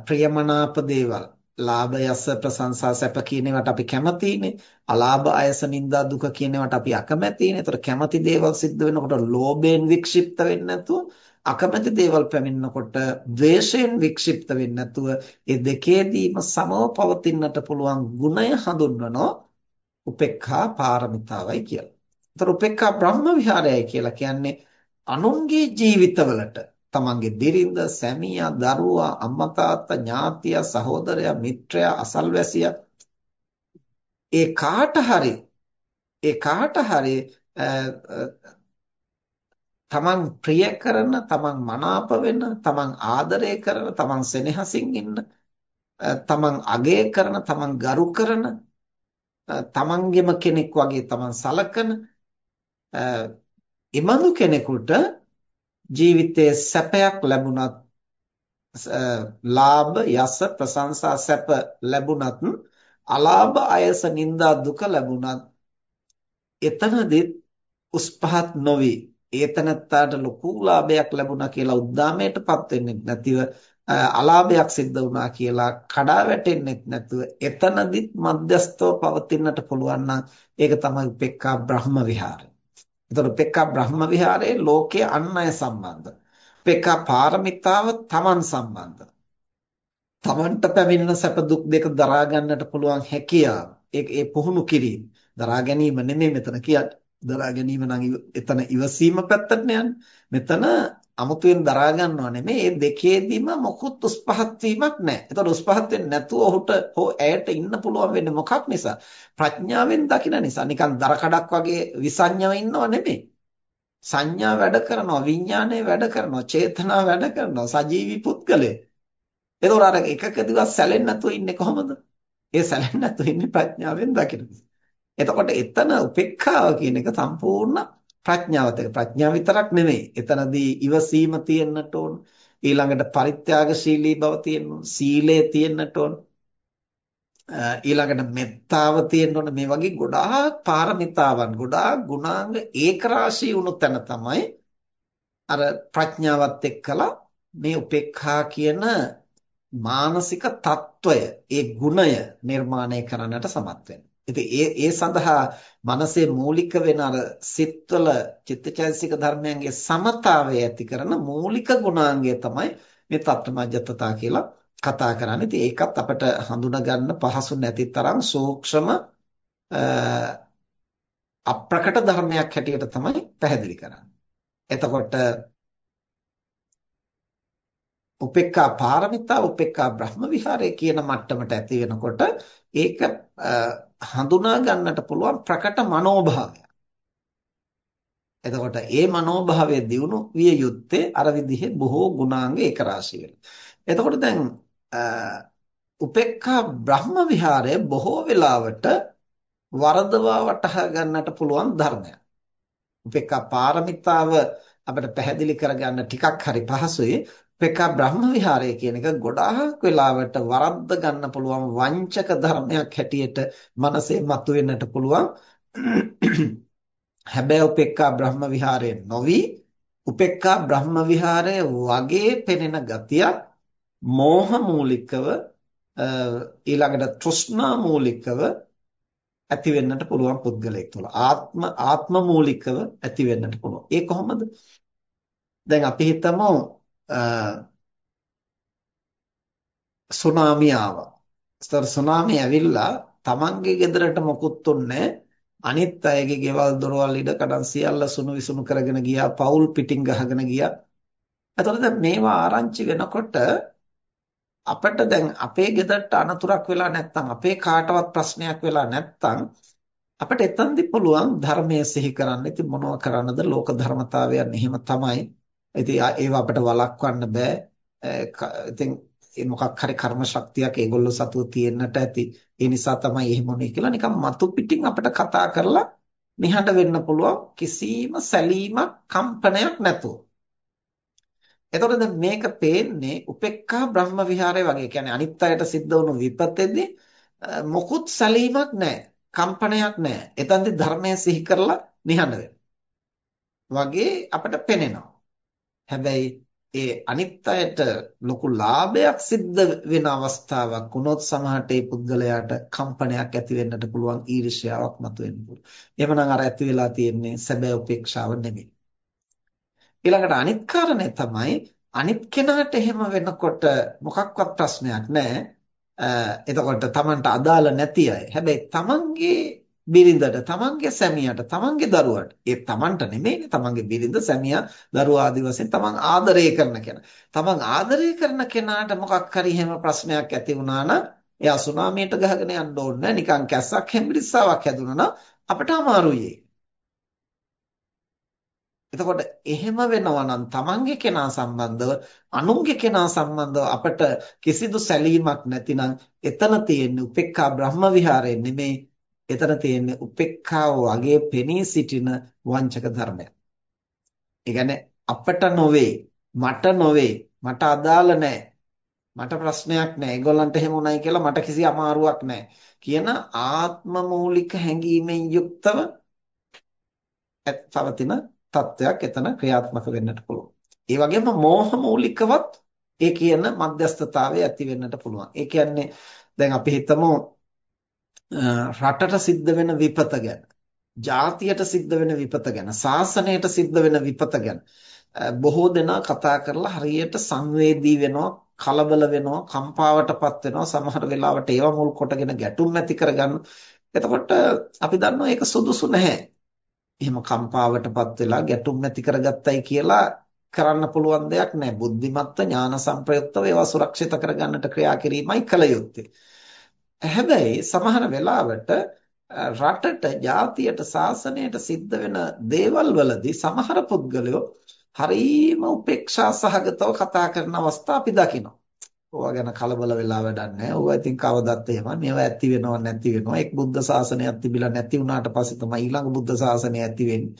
ප්‍රියමනාප දේවල් ලාභ යස ප්‍රශංසා සැප කියන ඒවාට අපි කැමතිනේ අලාභ අයස නිന്ദා දුක කියන ඒවාට අපි අකමැතිනේ ඒතර කැමති දේවල් සිද්ධ වෙනකොට ලෝභයෙන් වික්ෂිප්ත වෙන්නේ නැතුව අකමැති දේවල් පැමිණෙනකොට ද්වේෂයෙන් වික්ෂිප්ත වෙන්නේ නැතුව ඒ දෙකේදීම සමව පවතින්නට පුළුවන් ගුණය හඳුන්වනෝ උපේක්ඛා පාරමිතාවයි කියලා. ඒතර උපේක්ඛා බ්‍රහ්ම විහාරයයි කියලා කියන්නේ අනුන්ගේ ජීවිතවලට තමන්ගේ බිරිඳ, සැමියා, දරුවා, අම්මා තාත්තා, ඥාතියා, සහෝදරයා, මිත්‍රයා, අසල්වැසියා. ඒ කාට හරි ඒ කාට හරි තමන් ප්‍රිය කරන, තමන් මනාප වෙන, තමන් ආදරය කරන, තමන් සෙනෙහසින් ඉන්න, තමන් අගය කරන, තමන් ගරු කරන, තමන්ගෙම කෙනෙක් වගේ තමන් සලකන එමඳු කෙනෙකුට ජීවිතයේ සැපයක් ලැබුණත් ලාභ යස ප්‍රශංසා සැප ලැබුණත් අලාභ අයස නිന്ദා දුක ලැබුණත් එතනදී උස් පහත් නොවේ. ඒතනත්තාට ලොකු ලාභයක් ලැබුණා කියලා උද්දාමයටපත් වෙන්නේ නැතිව අලාභයක් සිද්ධ වුණා කියලා කඩා වැටෙන්නේ නැතුව එතනදිත් මධ්‍යස්තව පවතින්නට පුළුවන් නම් ඒක තමයි උපේක්ඛා බ්‍රහ්ම විහාරය. එතකොට පෙක්කා බ්‍රහ්ම විහාරයේ ලෝකයේ අන් අය සම්බන්ධ. පෙක්කා පාරමිතාව තමන් සම්බන්ධ. තමන්ට පැමිණෙන සැප දුක් දෙක දරා ගන්නට පුළුවන් හැකියාව. ඒ ඒ පුහුණු කිරීම. දරා ගැනීම නෙමෙයි මෙතන කියන්නේ. දරා ගැනීම නම් එතන ඉවසීම පැත්තට යන්නේ. මෙතන අමුතුවෙන් දරා ගන්නව නෙමෙයි. මේ දෙකේදීම මොකුත් උස්පහත් වීමක් නැහැ. එතකොට උස්පහත් වෙන්නේ නැතුව ඔහුට හෝ ඇයට ඉන්න පුළුවන් වෙන්නේ මොකක් නිසා? ප්‍රඥාවෙන් දකින නිසා. නිකන් දර කඩක් වගේ විසඤ්ඤව ඉන්නව නෙමෙයි. සංඥා වැඩ කරනවා, විඥානය වැඩ කරනවා, චේතනා වැඩ කරනවා, සජීවී පුද්ගලය. එතකොට අර එකකදීවත් සැලෙන්නේ නැතුව ඉන්නේ කොහොමද? ඒ සැලෙන්නේ නැතුව ඉන්නේ ප්‍රඥාවෙන් දකින නිසා. එතකොට එතන උපේක්ඛාව කියන එක සම්පූර්ණ ප්‍රඥාවත ප්‍රඥාව විතරක් නෙමෙයි. එතනදී ඉවසීම තියෙන්නට ඕන. ඊළඟට පරිත්‍යාගශීලී බව තියෙන්න ඕන. සීලය තියෙන්නට ඕන. ඊළඟට මෙත්තාව තියෙන්න ඕන. මේ වගේ ගොඩාක් පාරමිතාවන්, ගොඩාක් ගුණාංග ඒකරාශී වුණු තැන තමයි අර ප්‍රඥාවත් එක්කලා මේ උපේක්ඛා කියන මානසික తত্ত্বය, ඒ ගුණය නිර්මාණය කරන්නට සමත් වෙන්නේ. ඉතින් ඒ ඒ සඳහා මනසේ මූලික වෙන අර සිත්වල චිත්තචෛතසික ධර්මයන්ගේ සමතාවය ඇති කරන මූලික ගුණාංගය තමයි මේ තත්ත්වමජ්ජතතා කියලා කතා කරන්නේ. ඉතින් ඒකත් අපිට හඳුනා ගන්න පහසු නැති තරම් සූක්ෂම අප්‍රකට ධර්මයක් හැටියට තමයි පැහැදිලි කරන්නේ. එතකොට උපේක්ඛා පාරමිතා උපේක්ඛා බ්‍රහ්ම විහාරය කියන මට්ටමට ඇති වෙනකොට ඒක හඳුනා ගන්නට පුළුවන් ප්‍රකට මනෝභාවය. එතකොට ඒ මනෝභාවය දියුණු විය යුත්තේ අර විදිහේ බොහෝ ගුණාංග ඒක රාශී වෙලා. එතකොට දැන් උපේක්ඛා බ්‍රහ්ම විහාරය බොහෝ වෙලාවට වරදවා වටහා ගන්නට පුළුවන් ධර්මයක්. උපේක්ඛා පාරමිතාව අපිට පැහැදිලි කරගන්න ටිකක් හරි පහසුයි. උපේක්ඛා බ්‍රහ්ම විහාරය කියන එක ගොඩාක් වෙලාවට වරද්ද ගන්න පුළුවන් වංචක ධර්මයක් හැටියට මනසේ මතුවෙන්නට පුළුවන්. හැබැයි උපේක්ඛා බ්‍රහ්ම විහාරය නොවි උපේක්ඛා බ්‍රහ්ම විහාරය වගේ පෙනෙන ගතියක් මෝහ මූලිකව ඊළඟට තෘෂ්ණා මූලිකව ඇති වෙන්නට පුළුවන් පුද්ගලයෙක් තුළ ආත්ම ආත්ම මූලිකව ඇති වෙන්නට පුළුවන්. ඒ කොහොමද? දැන් අපි හිතමු සුනාමිය ආවා. ස්තර සුනාමිය ඇවිල්ලා Tamange ගෙදරට මොකුත් උන්නේ අනිත් අයගේ ගෙවල් දොරවල් ඉඩ කඩන් සියල්ල සුණු විසුණු කරගෙන ගියා. පවුල් පිටින් ගහගෙන ගියා. එතකොට දැන් මේවා ආරංචි වෙනකොට අපිට දැන් අපේ ගෙදරට අනතුරක් වෙලා නැත්නම් අපේ කාටවත් ප්‍රශ්නයක් වෙලා නැත්නම් අපිට එතනදි පුළුවන් ධර්මයේ සිහි කරන්න. ඉතින් මොනව කරන්නද? ලෝක ධර්මතාවයන් එහෙම තමයි. ඉතින් ඒව අපිට වළක්වන්න බෑ. ඉතින් මොකක් හරි කර්ම ශක්තියක් ඒගොල්ලෝ සතුව තියෙන්නට ඇති. ඒ නිසා තමයි එහෙම උනේ කියලා නිකන් මතු පිටින් අපිට කතා කරලා නිහඬ වෙන්න පුළුවන් කිසිම සැලීමක් කම්පනයක් නැතුව. එතකොට දැන් මේක පේන්නේ උපේක්ඛා බ්‍රහ්ම විහාරය වගේ. කියන්නේ අනිත් අයට සිද්ධ වුණු විපතෙදී මොකුත් සැලීමක් නැහැ. කම්පනයක් නැහැ. එතනදී ධර්මය සිහි කරලා නිහඬ වගේ අපිට පෙනෙනවා. හැබැයි ඒ අනිත් අයට ලොකු ලාභයක් සිද්ධ වෙන අවස්ථාවක් වුණොත් සමහරට ඒ පුද්ගලයාට කම්පනයක් ඇති වෙන්නට පුළුවන් ඊර්ෂ්‍යාවක් මතුවෙන්න පුළුවන්. එහෙමනම් අර ඇති වෙලා තියෙන්නේ සැබෑ උපේක්ෂාව නෙමෙයි. ඊළඟට අනිත් කාරණය තමයි අනිත් කෙනාට එහෙම වෙනකොට මොකක්වත් ප්‍රශ්නයක් නැහැ. එතකොට Tamanට අදාළ නැති අය. හැබැයි Tamanගේ බිරිඳට, Tamanගේ සැමියාට, Tamanගේ දරුවාට, ඒ Tamanට නෙමෙයිනේ Tamanගේ බිරිඳ, සැමියා, දරුවා ආදි වශයෙන් Taman ආදරය කරන කෙනා. Taman ආදරය කරන කෙනාට මොකක් හරි එහෙම ප්‍රශ්නයක් ඇති වුණා නම් එයා සුනාමියට ගහගෙන යන්න ඕනේ නිකන් කැස්සක් හෙම්බිරිස්සාවක් හැදුනා නම් අපිට අමාරුයි එතකොට එහෙම වෙනවා නම් තමන්ගේ කෙනා සම්බන්ධව අනුන්ගේ කෙනා සම්බන්ධව අපට කිසිදු සැලීමක් නැතිනම් එතන තියෙන්නේ උපේක්ඛා බ්‍රහ්ම විහාරය නෙමේ එතන තියෙන්නේ උපේක්ඛාව වගේ පෙනී සිටින වංචක ධර්මයක්. ඒ කියන්නේ අපට නොවේ මට නොවේ මට අදාළ නැහැ මට ප්‍රශ්නයක් නැහැ ඒගොල්ලන්ට එහෙම උනායි කියලා මට කිසි අමාරුවක් නැහැ කියන ආත්ම මූලික හැඟීමෙන් යුක්තව පවතින තත්වයක් එතන ක්‍රියාත්මක වෙන්නට පුළුවන්. ඒ වගේම මෝහ මූලිකවත් ඒ කියන මධ්‍යස්ථතාවය ඇති වෙන්නට පුළුවන්. ඒ කියන්නේ දැන් අපි හිතමු රටට සිද්ධ වෙන විපත ගැන, ජාතියට සිද්ධ වෙන විපත ගැන, සාසනයට සිද්ධ වෙන විපත ගැන බොහෝ දෙනා කතා කරලා හරියට සංවේදී වෙනවා, කලබල වෙනවා, කම්පාවටපත් වෙනවා, සමහර වෙලාවට ඒවා මුල් කොටගෙන ගැටුම් ඇති කරගන්න. එතකොට අපි දන්නවා ඒක සුදුසු නැහැ. එහෙම කම්පාවටපත් වෙලා ගැටුම් ඇති කරගත්තයි කියලා කරන්න පුළුවන් දෙයක් නෑ. බුද්ධිමත්ව ඥාන සංප්‍රයුක්තව ඒවා සුරක්ෂිත කරගන්නට ක්‍රියා කිරීමයි කළ යුත්තේ. හැබැයි සමහර වෙලාවට රටට, ජාතියට, සාසනයට සිද්ධ වෙන දේවල් වලදී සමහර පුද්ගලයෝ හරීම උපේක්ෂා සහගතව කතා කරන අවස්ථා අපි දකිනවා. ඕවා ගැන කලබල වෙලා වැඩක් නැහැ. ඕවා ඉතින් කවදත් එහෙමයි. මේවා ඇති වෙනව නැති වෙනව. එක් බුද්ධ ශාසනයක් තිබිලා නැති වුණාට පස්සේ තමයි ඊළඟ බුද්ධ ශාසනය ඇති වෙන්නේ.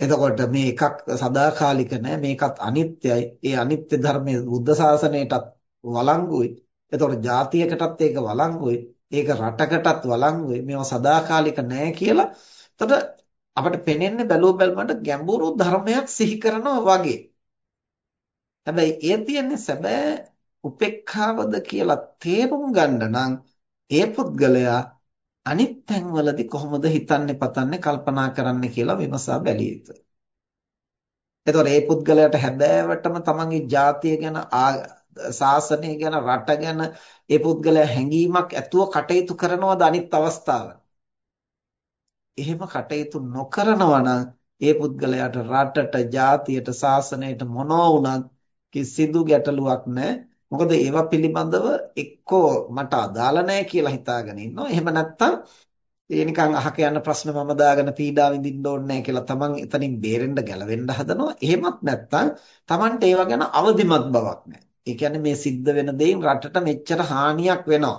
එතකොට මේ එකක් සදාකාලික නෑ මේකත් අනිත්‍යයි. ඒ අනිත්‍ය ධර්මයේ බුද්ධ ශාසනයටත් වළංගුයි. එතකොට ජාතියකටත් ඒක වළංගුයි. ඒක රටකටත් වළංගුයි. මේවා සදාකාලික නෑ කියලා. එතකොට අපිට පේන්නේ බැලුව බැලමට ගැඹුරු ධර්මයක් සිහි කරනවා වගේ. හැබැයි ඒ තියෙන්නේ සැබෑ උපේක්ඛාවද කියලා තේරුම් ගන්න නම් ඒ පුද්ගලයා අනිත් තැන්වලදී කොහොමද හිතන්නේ පතන්නේ කල්පනා කරන්නේ කියලා විමසා බැලිය යුතුයි. එතකොට මේ පුද්ගලයාට හැබෑවටම තමන්ගේ ජාතිය ගැන ශාසනය ගැන රට ගැන ඒ පුද්ගලයා හැඟීමක් ඇතුව කටයුතු කරනවද අනිත් අවස්ථාව. එහෙම කටයුතු නොකරනවා නම් ඒ පුද්ගලයාට රටට, ජාතියට, ශාසනයට මොනවා වුණත් කිසිදු ගැටලුවක් නැහැ. මොකද ඒවා පිළිබඳව එක්කෝ මට අදාළ නැහැ කියලා හිතාගෙන ඉන්නවා. එහෙම නැත්නම් ඒ නිකන් අහක යන ප්‍රශ්න මම දාගෙන පීඩා විඳින්න ඕනේ නැහැ කියලා තමන් එතනින් බේරෙන්න ගැලවෙන්න හදනවා. එහෙමත් නැත්නම් තමන්ට ඒව ගැන අවදිමත් බවක් නැහැ. ඒ කියන්නේ මේ සිද්ධ වෙන දෙයින් රටට මෙච්චර හානියක් වෙනවා.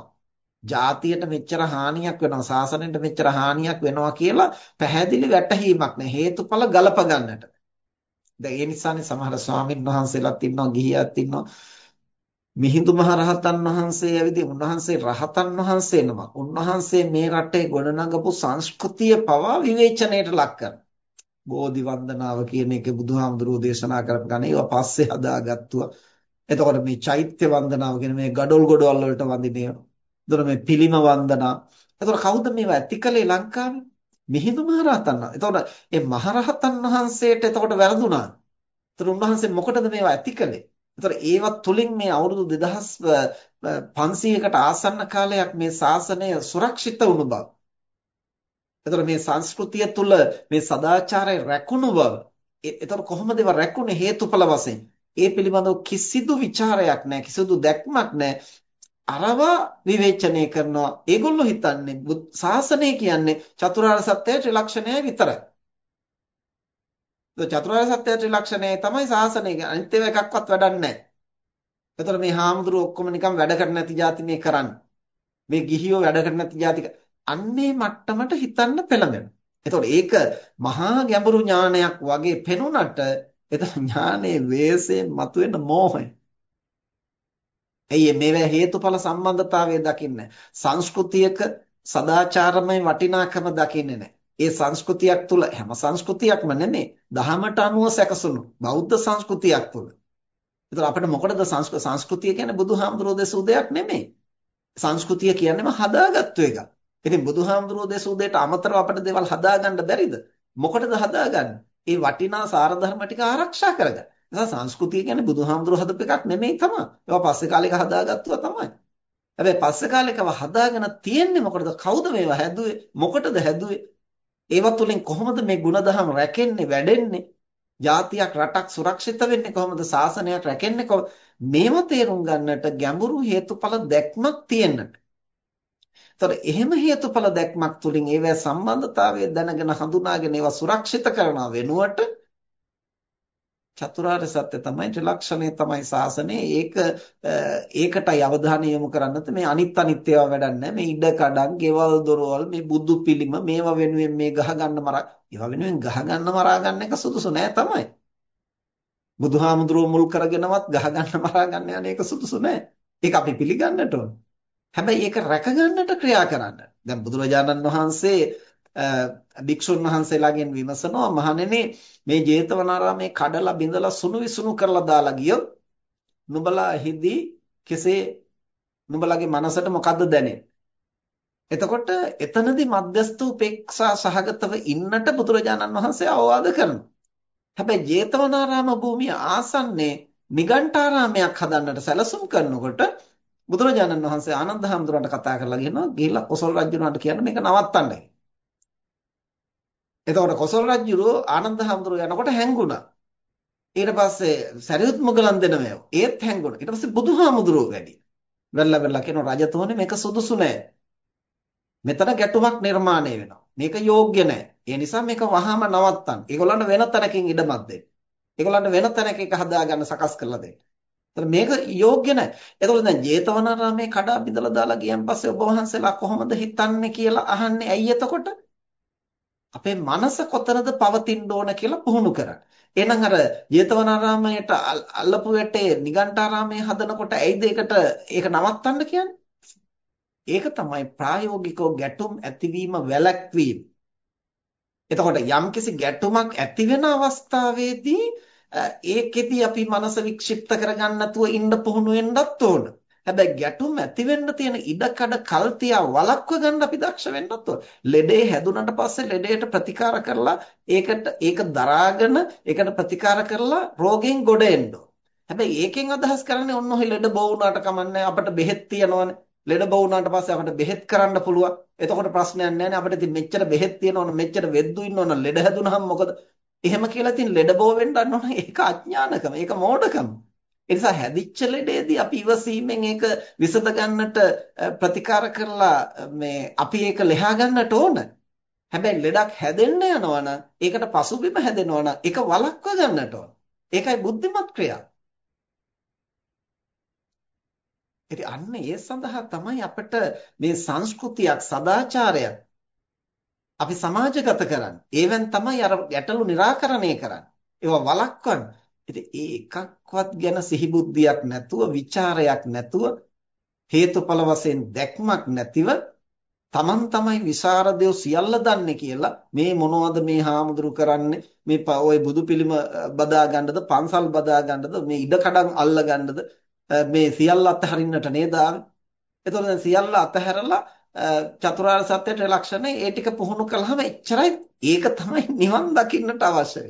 ජාතියට මෙච්චර හානියක් වෙනවා. සාසනයට මෙච්චර හානියක් වෙනවා කියලා පැහැදිලි වැටහීමක් නැහැ. හේතුඵල ගලප ගන්නට. දැන් ඒ නිසානේ සමහර ස්වාමින් වහන්සේලාත් ඉන්නවා, ගිහියත් ඉන්නවා. මිහිඳු මහ රහතන් වහන්සේ ඇවිදින් උන්වහන්සේ රහතන් වහන්සේ නම. උන්වහන්සේ මේ රටේ ගොඩනගපු සංස්කෘතිය පවා විවේචනයට ලක් කරනවා. බෝධි වන්දනාව කියන එක බුදුහාමුදුරුවෝ දේශනා කරපු ගණ ඒවා පස්සේ හදාගත්තුවා. එතකොට මේ චෛත්‍ය වන්දනාව කියන මේ ගඩොල් ගොඩවල් වලට වඳින ඒවා. එතකොට මේ පිළිම වන්දනා. එතකොට කවුද මේවා ඇති කළේ ලංකාවේ? මිහිඳු මහ රහතන් වහන්සේ. එතකොට මේ මහ රහතන් වහන්සේට එතකොට වැරදුනා. එතකොට උන්වහන්සේ මොකටද මේවා ඇති කළේ? ඒතර ඒවත් තුලින් මේ අවුරුදු 2500කට ආසන්න කාලයක් මේ ශාසනය සුරක්ෂිත වුණු බව. ඒතර මේ සංස්කෘතිය තුල මේ සදාචාරය රැකුණු බව. ඒතර කොහොමද ඒවා රැකුනේ හේතුඵල වශයෙන්? ඒ පිළිබඳව කිසිදු ਵਿਚාරයක් නැහැ කිසිදු දැක්මක් නැහැ අරවා විවේචනය කරනවා. ඒගොල්ලෝ හිතන්නේ ශාසනය කියන්නේ චතුරාර්ය සත්‍යයේ ත්‍රිලක්ෂණය විතරයි. චතුරාර්ය සත්‍යයේ ත්‍රිලක්ෂණය තමයි ශාසනය අනිත් ඒවා එකක්වත් වැඩක් නැහැ එතකොට මේ හාමුදුරුවෝ ඔක්කොම නිකන් වැඩ කර නැති જાතිනේ කරන්නේ. මේ ගිහියෝ වැඩ කර නැති જાතික අන්නේ මට්ටමට හිතන්න පෙළඹෙනවා. එතකොට ඒක මහා ගැඹුරු ඥානයක් වගේ පෙනුනට එතන ඥානයේ වේසයෙන් මතුවෙන මෝහය. එයි මේවා හේතුඵල සම්බන්ධතාවය දකින්නේ සංස්කෘතියක සදාචාරමය වටිනාකම දකින්නේ නැහැ. ඒ සංස්කෘතියක් තුල හැම සංස්කෘතියක්ම නෙමෙයි දහමට අනුව සැකසුණු බෞද්ධ සංස්කෘතියක් තුල. ඒතර අපිට මොකටද සංස්කෘතිය කියන්නේ බුදුහාමුදුරෝ දෙසූ දෙයක් නෙමෙයි. සංස්කෘතිය කියන්නේම හදාගත්තු එකක්. ඉතින් බුදුහාමුදුරෝ දෙසූ දෙයට අමතරව අපිට දේවල් හදාගන්න බැරිද? මොකටද හදාගන්නේ? ඒ වටිනා සාර ධර්ම ටික ආරක්ෂා කරගන්න. නිසා සංස්කෘතිය කියන්නේ බුදුහාමුදුරෝ හදපු එකක් නෙමෙයි තමයි. ඒවා පස්සේ කාලෙක හදාගත්තුවා තමයි. හැබැයි පස්සේ කාලෙකව හදාගෙන තියෙන්නේ මොකටද? කවුද මේවා හැදුවේ? මොකටද හැදුවේ? ඒවා තුලින් කොහොමද මේ ಗುಣධම් රැකෙන්නේ වැඩෙන්නේ? ජාතියක් රටක් සුරක්ෂිත වෙන්නේ කොහොමද? ශාසනයක් රැකෙන්නේ කොහොමද? මේව තේරුම් ගන්නට ගැඹුරු හේතුඵල දැක්මක් තියෙන්නට. ඒතර එහෙම හේතුඵල දැක්මක් තුලින් ඒවැ සම්බන්ධතාවය දැනගෙන හඳුනාගෙන ඒවා සුරක්ෂිත කරනවා වෙනුවට චතුරාර්ය සත්‍ය තමයි ත්‍රිලක්ෂණය තමයි සාසනය. ඒක ඒකටයි අවධානය යොමු කරන්නත් මේ අනිත් අනිත් ඒවා වැඩක් නැහැ. මේ ඉඩ කඩන්, ගෙවල් දොරවල්, මේ බුදු පිළිම මේවා වෙනුවෙන් මේ ගහ ගන්න මරා ඒවා වෙනුවෙන් ගහ ගන්න මරා ගන්න එක සුදුසු නෑ තමයි. බුදුහාමුදුරුව මුල් කරගෙනවත් ගහ ගන්න මරා ගන්න යන එක සුදුසු නෑ. ඒක අපි පිළිගන්නට ඕන. හැබැයි ඒක රැක ගන්නට ක්‍රියා කරන්න. දැන් බුදුරජාණන් වහන්සේ භික්ෂුන් වහන්සේලාගෙන් විමසනවා මහණෙනි මේ ජේතවනාරාමේ කඩලා බිඳලා සුණු විසුණු කරලා දාලා ගියොත් නුඹලා එහිදී කෙසේ නුඹලගේ මනසට මොකද්ද දැනෙන්නේ එතකොට එතනදී මධ්‍යස්ථ උපේක්ෂා සහගතව ඉන්නට බුදුරජාණන් වහන්සේ අවවාද කරනවා හැබැයි ජේතවනාරාම භූමිය ආසන්නේ නිගණ්ඨාරාමයක් හදන්නට සැලසුම් කරනකොට බුදුරජාණන් වහන්සේ ආනන්ද හැඳුරන්ට කතා කරලා කියනවා ගිහිල්ලා කොසල් රජුණන්ට කියන්න මේක නවත්තන්න එතකොට කොසල් රජුරෝ ආනන්ද හැඳුරු යනකොට හැංගුණා. ඊට පස්සේ සරියුත් මුගලන් දෙනමයෝ ඒත් හැංගුණා. ඊට පස්සේ බුදුහාමුදුරුවෝ වැඩි. වෙල්ලා වෙල්ලා කියන රජතෝනේ මේක සුදුසු නෑ. මෙතන ගැටුමක් නිර්මාණය වෙනවා. මේක යෝග්‍ය නෑ. ඒ නිසා මේක වහාම නවත්තන්න. ඒගොල්ලන්ට වෙන තැනකින් ඉඩමක් දෙන්න. ඒගොල්ලන්ට වෙන තැනක එක හදාගන්න සකස් කරලා දෙන්න. ඒතර මේක යෝග්‍ය නැහැ. එතකොට දැන් ජේතවනාරාමේ කඩා බිඳලා දාලා ගියන් පස්සේ ඔබ වහන්සේලා කොහොමද හිතන්නේ කියලා අහන්නේ ඇයි එතකොට? අපේ මනස කොතනද පවතින්න ඕන කියලා පුහුණු කරන්න. එහෙනම් අර ජේතවනාරාමයට අල්ලපු වැටේ නිගණ්ඨාරාමයේ හදනකොට ඇයිද ඒකට ඒක නවත්තන්න කියන්නේ? ඒක තමයි ප්‍රායෝගිකව ගැටුම් ඇතිවීම වැළැක්වීම. එතකොට යම්කිසි ගැටුමක් ඇති වෙන අවස්ථාවේදී ඒකෙදි අපි මනස වික්ෂිප්ත කරගන්න නැතුව ඉන්න පුහුණු වෙන්නත් ඕන. හැබැයි ගැටුම් ඇති වෙන්න තියෙන ඉඩකඩ කල්තියා වළක්ව ගන්න අපි දක්ෂ වෙන්නත් ඕන. ලෙඩේ හැදුනට පස්සේ ලෙඩේට ප්‍රතිකාර කරලා ඒකට ඒක දරාගෙන ඒකට ප්‍රතිකාර කරලා රෝගෙන් ගොඩ එන්න හැබැයි ඒකෙන් අදහස් කරන්නේ ඔන්න ඔය ලෙඩ බෝ වුණාට කමන්නේ අපිට බෙහෙත් තියනවනේ. ලෙඩ බෝ වුණාට පස්සේ අපිට බෙහෙත් කරන්න පුළුවන්. එතකොට ප්‍රශ්නයක් නැහැ අපිට ඉතින් මෙච්චර බෙහෙත් තියෙනවනේ මෙච්චර වෙද්දු ඉන්නවනේ ලෙඩ හැදුනහම මොකද? එහෙම කියලා ඉතින් ලෙඩ බෝ වෙන්න ඕන ඒක අඥානකම. ඒක මෝඩකම. ඒ නිසා හැදිච්ච ලෙඩේදී අපි ඉවසීමෙන් ඒක විසඳ ගන්නට ප්‍රතිකාර කරලා මේ අපි ඒක ලෙහා ගන්නට ඕන. හැබැයි ලෙඩක් හැදෙන්න යනවා නම් ඒකට පසුබිම හැදෙනවා නම් ඒක වළක්වා ගන්නට ඕන. ඒකයි බුද්ධිමත් ක්‍රියාව. ඉතින් අන්න ඒ සඳහා තමයි අපිට මේ සංස්කෘතියක් සදාචාරයක් අපි සමාජගත කරන්නේ. ඒවෙන් තමයි අර ගැටලු निराකරණය කරන්නේ. ඒවා වළක්වන්නේ. ඉතින් ඒ එකක්වත් ගැන සිහිබුද්ධියක් නැතුව, ਵਿਚාරයක් නැතුව, හේතුඵල වශයෙන් දැක්මක් නැතිව තමන් තමයි විසරදේව සියල්ල දන්නේ කියලා මේ මොනවද මේ හාමුදුරු කරන්නේ මේ ඔය බුදු පිළිම බදා ගන්නද පන්සල් බදා ගන්නද මේ ඉඩ කඩන් අල්ල ගන්නද මේ සියල්ල අතහරින්නට නේද ආවේ එතකොට දැන් සියල්ල අතහැරලා චතුරාර්ය සත්‍යයට ලක්ෂණේ ඒ ටික පුහුණු කළාම එච්චරයි ඒක තමයි නිවන් දකින්නට අවශ්‍ය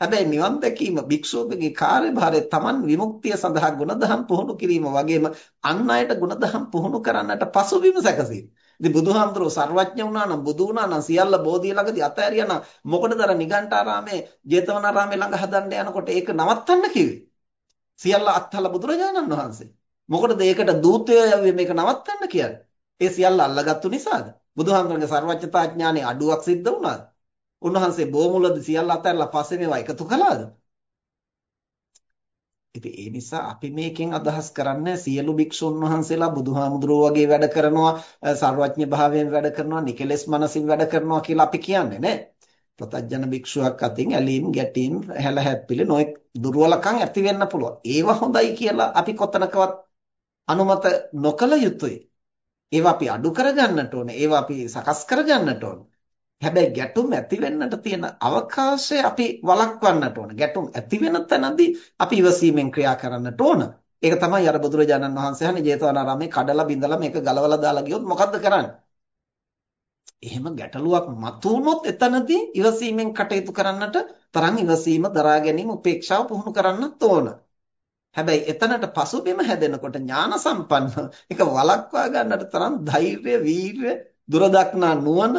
හැබැයි නිවන් දැකීම භික්ෂුවකගේ කාර්යභාරය Taman විමුක්තිය සඳහා ගුණධම් පුහුණු කිරීම වගේම අන් අයට ගුණධම් පුහුණු කරන්නට පසුබිම සැකසීම. ඉතින් බුදුහාමුදුරුවෝ සර්වඥ වුණා නම් බුදු වුණා නම් සියල්ල බෝධිය ළඟදී අතහැරියා නම් මොකටද අර නිගණ්ඨාරාමේ ජේතවනාරාමේ ළඟ හදන්න යනකොට ඒක නවත්තන්න කිව්වේ? සියල්ල අත්හල බුදුරජාණන් වහන්සේ. මොකටද ඒකට දූතයෝ මේක නවත්තන්න කියන්නේ? ඒ සියල්ල අල්ලගත්තු නිසාද? බුදුහාමුදුරන්ගේ සර්වඥතා ඥානෙ අඩුවක් සිද්ධ වුණාද? උන්වහන්සේ බොමුලදී සියල්ල අතහැරලා පස්සේ මේවා එකතු කළාද? ඉතින් ඒ නිසා අපි මේකෙන් අදහස් කරන්නේ සියලු භික්ෂුන් වහන්සේලා බුදුහාමුදුරුවෝ වගේ වැඩ කරනවා, සර්වඥ භාවයෙන් වැඩ කරනවා, නිකලෙස් මනසින් වැඩ කරනවා කියලා අපි කියන්නේ නෑ. ප්‍රතඥ භික්ෂුවක් අතින් ඇලීම් ගැටීම් හැල හැප්පිලි නොඑක් දුර්වලකම් ඇති වෙන්න පුළුවන්. ඒව හොඳයි කියලා අපි කොතනකවත් අනුමත නොකළ යුතුයි. ඒවා අපි අඩු කරගන්නට ඕනේ. ඒවා අපි සකස් කරගන්නට ඕනේ. හැබැයි ගැටුම් ඇති වෙන්නට තියෙන අවකාශය අපි වළක්වන්නට ඕන. ගැටුම් ඇති වෙන තැනදී අපි ඉවසීමෙන් ක්‍රියා කරන්නට ඕන. ඒක තමයි අර බුදුරජාණන් වහන්සේ හන්නේ ජේතවනාරාමේ කඩලා බිඳලා මේක ගලවලා දාලා ගියොත් මොකද්ද කරන්නේ? එහෙම ගැටලුවක් මතුවුනොත් එතනදී ඉවසීමෙන් කටයුතු කරන්නට තරම් ඉවසීම දරා ගැනීම උපේක්ෂාව පුහුණු කරන්නත් ඕන. හැබැයි එතනට පසුබිම හැදෙනකොට ඥාන සම්පන්න ඒක වළක්වා ගන්නට තරම් ධෛර්ය, වීර්ය, දුරදක්නා නුවණ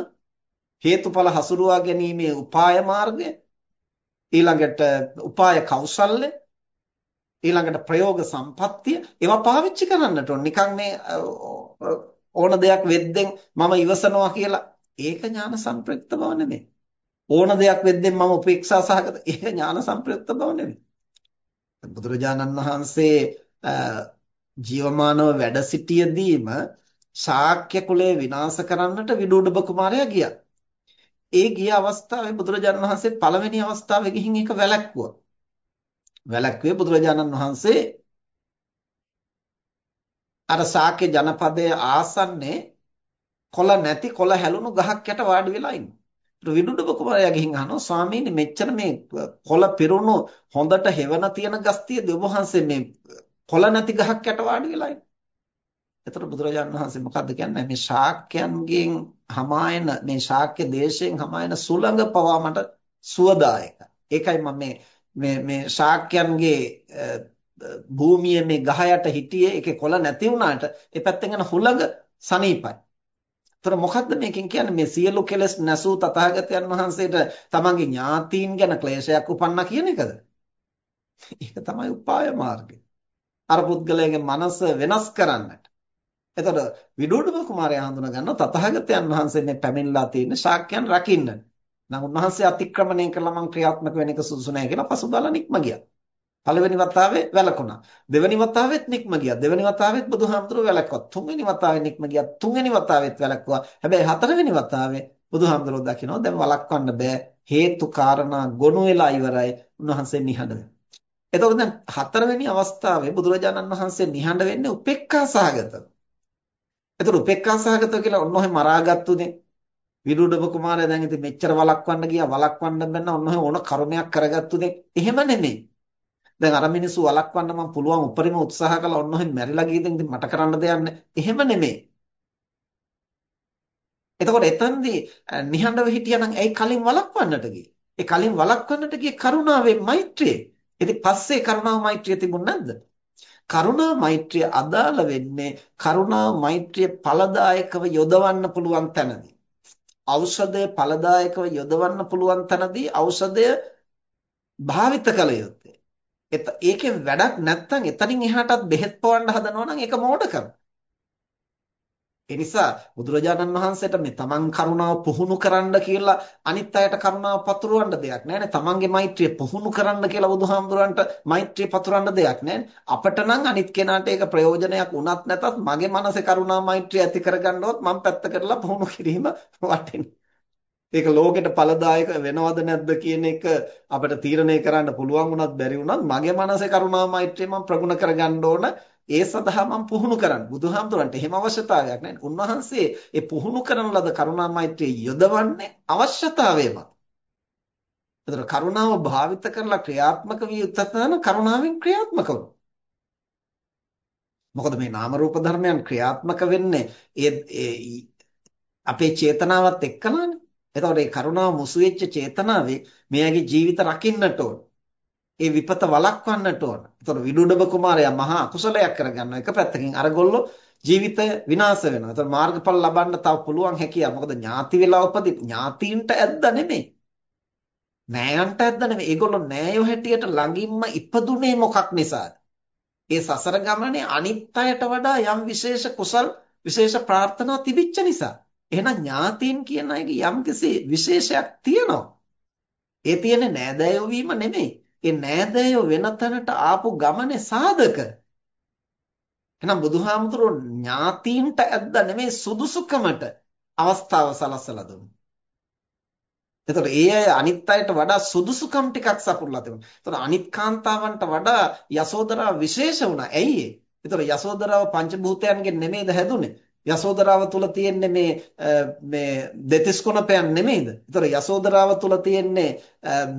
හේතුඵල හසුරුවා ගැනීමේ උපාය මාර්ගය ඊළඟට උපාය කෞශල්‍ය ඊළඟට ප්‍රයෝග සම්පත්තිය ඒවා පාවිච්චි කරන්නට ඕන. නිකන් මේ ඕන දෙයක් වෙද්දෙන් මම ඉවසනවා කියලා ඒක ඥාන සම්ප්‍රයුක්ත බව නෙමෙයි. ඕන දෙයක් වෙද්දෙන් මම උපේක්ෂා සහගත ඒක ඥාන සම්ප්‍රයුක්ත බව නෙමෙයි. බුදුරජාණන් වහන්සේ ජීවමානව වැඩ සිටියදීම ශාක්‍ය කුලය විනාශ කරන්නට විදුඩබ කුමාරයා ගියා ඒ ගිය අවස්ථාවේ බුදුරජාණන් වහන්සේ පළවෙනි අවස්ථාවේ ගිහින් ඒක වැළැක්වුවා. වැළැක්ුවේ බුදුරජාණන් වහන්සේ අර ශාක්‍ය ජනපදයේ ආසන්නයේ කොළ නැති කොළ හැලුණු ගහක් යට වාඩි වෙලා ඉන්නවා. විදුඩබ කුමාරයා ගිහින් අහනවා ස්වාමීනි මෙච්චර මේ කොළ පිරුණු හොඳට හෙවණ තියෙන ගස් තියදී ඔබ වහන්සේ මේ කොළ නැති ගහක් යට වාඩි වෙලා ඉන්නේ. එතකොට බුදුරජාණන් වහන්සේ මොකද්ද කියන්නේ මේ ශාක්‍යයන්ගෙන් හමායන මේ ශාක්‍ය දේශයෙන් හමායන සුළඟ පවා මට සුවදායකයි. ඒකයි මම මේ මේ මේ ශාක්‍යයන්ගේ භූමියේ මේ ගහ යට හිටියේ ඒකේ කොළ නැති වුණාට ඒ පැත්තෙන් යන හුළඟ සනීපයි. ඒතර මොකද්ද මේකෙන් කියන්නේ මේ සියලු කෙලස් නැසූ තථාගතයන් වහන්සේට තමන්ගේ ඥාතීන් ගැන ක්ලේශයක් උපන්නා කියන එකද? ඒක තමයි උපාය මාර්ගය. අර පුද්ගලයාගේ මනස වෙනස් කරන්නට එතකොට විදුඩුම කුමාරයා හඳුනා ගන්න තථාගතයන් වහන්සේ මේ පැමිණලා තියෙන ශාක්‍යයන් රකින්න. නම් උන්වහන්සේ අතික්‍රමණය කළා මං ක්‍රියාත්මක වෙන එක සුදුසු නැහැ කියලා පසුබාලා නික්ම ගියා. පළවෙනි වතාවේ වැළකුණා. දෙවෙනි වතාවෙත් නික්ම ගියා. දෙවෙනි වතාවෙත් බුදුහාමුදුරුවෝ වැළක්වුවා. තුන්වෙනි වතාවේ නික්ම ගියා. තුන්වෙනි වතාවෙත් වැළක්වුවා. හැබැයි හතරවෙනි වතාවේ බුදුහාමුදුරුවෝ දකිනවා දැන් වළක්වන්න බෑ. හේතු කාරණා ගොනු වෙලා ඉවරයි. උන්වහන්සේ නිහඬ වෙනවා. එතකොට දැන් හතරවෙනි අවස්ථාවේ බුදුරජාණන් වහන්සේ නිහඬ වෙන්නේ උපේක්ඛා සහගතව. එතකොට උපේක්ඛා සහගතව කියලා ඔන්න ඔහෙ මරාගත්තුනේ. විදුඩබ කුමාරයා දැන් ඉතින් මෙච්චර වළක්වන්න ගියා වළක්වන්න බැන්න ඔන්න ඔහෙ ඕන කර්මයක් කරගත්තුනේ. එහෙම නෙමෙයි. දැන් අර මිනිස්සු වළක්වන්න මම පුළුවන් උපරිම උත්සාහ කළා ඔන්න ඔහෙ මැරිලා ගියද ඉතින් මට කරන්න දෙයක් නැහැ. එහෙම නෙමෙයි. එතකොට එතනදී නිහඬව හිටියානම් ඇයි කලින් වළක්වන්නට ගියේ? ඒ කලින් වළක්වන්නට ගියේ කරුණාවෙන් මෛත්‍රියේ. ඉතින් පස්සේ කරුණා මෛත්‍රිය තිබුණ නැද්ද? කරුණා මෛත්‍රිය අදාළ වෙන්නේ කරුණා මෛත්‍රිය ඵලදායකව යොදවන්න පුළුවන් තැනදී. ඖෂධය ඵලදායකව යොදවන්න පුළුවන් තැනදී ඖෂධය භාවිත කළ යුත්තේ. ඒකෙන් වැඩක් නැත්නම් එතනින් එහාටත් බෙහෙත් පවන්න හදනවා නම් ඒක මෝඩකම. ඒ නිසා බුදුරජාණන් වහන්සේට මේ තමන් කරුණාව පුහුණු කරන්න කියලා අනිත් අයට කරුණාව පතුරවන්න දෙයක් නැහැ නේ. තමන්ගේ මෛත්‍රිය පුහුණු කරන්න කියලා බුදුහාමුදුරන්ට මෛත්‍රිය පතුරවන්න දෙයක් නැහැ. අපිට නම් අනිත් කෙනාට ඒක ප්‍රයෝජනයක් වුණත් නැතත් මගේ මනසේ කරුණා මෛත්‍රිය ඇති කරගන්නවත් මම පැත්ත කරලා පුහුණු කිරීම වටිනවා. ඒක ලෝකෙට ඵලදායක වෙනවද නැද්ද කියන එක අපිට තීරණය කරන්න පුළුවන් වුණත් බැරි වුණත් මගේ මනසේ කරුණා මෛත්‍රිය මම ප්‍රගුණ කරගන්න ඕන ඒ සඳහා මම පුහුණු කරන්න. බුදුහාමුදුරන්ට එහෙම අවශ්‍යතාවයක් නැහැ. උන්වහන්සේ ඒ පුහුණු කරන ලද කරුණා මෛත්‍රිය යොදවන්නේ අවශ්‍යතාවයම. ඒතර කරුණාව භාවිත කරලා ක්‍රියාත්මක විය යුත්තන කරුණාවෙන් ක්‍රියාත්මක මොකද මේ නාම රූප ධර්මයන් ක්‍රියාත්මක වෙන්නේ ඒ අපේ චේතනාවත් එක්කලානේ. එතකොට මේ කරුණාව මුසු වෙච්ච චේතනාවේ මෙයාගේ ජීවිත රකින්නට ඕන. ඒ විපත වළක්වන්නට ඕන. ඒතකොට විදුඩබ කුමාරයා මහා අකුසලයක් කරගන්නවා. එක පැත්තකින් අරගොල්ලෝ ජීවිතය විනාශ වෙනවා. ඒතකොට මාර්ගඵල ලබන්න තව පුළුවන් හැකියාව. මොකද ඥාති වෙලා උපදි ඥාතීන්ට ඇද්ද නෙමෙයි. නෑයන්ට ඇද්ද නෙමෙයි. ඒගොල්ලෝ නෑයෝ හැටියට ළඟින්ම ඉපදුනේ මොකක් නිසාද? ඒ සසර ගමනේ අනිත් අයට වඩා යම් විශේෂ කුසල් විශේෂ ප්‍රාර්ථනා තිබිච්ච නිසා. එහෙනම් ඥාතීන් කියන අයගේ යම්කිසි විශේෂයක් තියෙනවා. ඒ තියෙන්නේ නෑදෑයෝ වීම නෙමෙයි. ඒ නෑදෑයෝ වෙන තැනට ආපු ගමනේ සාධක. එහෙනම් බුදුහාමුදුරුවෝ ඥාතීන්ට ඇද්ද නෙමෙයි සුදුසුකමට අවස්ථාව සලස්සලා දුන්නා. එතකොට ඒ අය අනිත් අයට වඩා සුදුසුකම් ටිකක් සපුරලා තිබුණා. එතකොට අනිත් කාන්තාවන්ට වඩා යසෝදරා විශේෂ වුණා. ඇයි ඒ? එතකොට යසෝදරාව පංචභූතයන්ගෙන් නෙමෙයිද හැදුනේ? යසෝදරාව තුල තියෙන්නේ මේ මේ දෙතිස් කුණපයන් නෙමෙයිද? ඒතර යසෝදරාව තුල තියෙන්නේ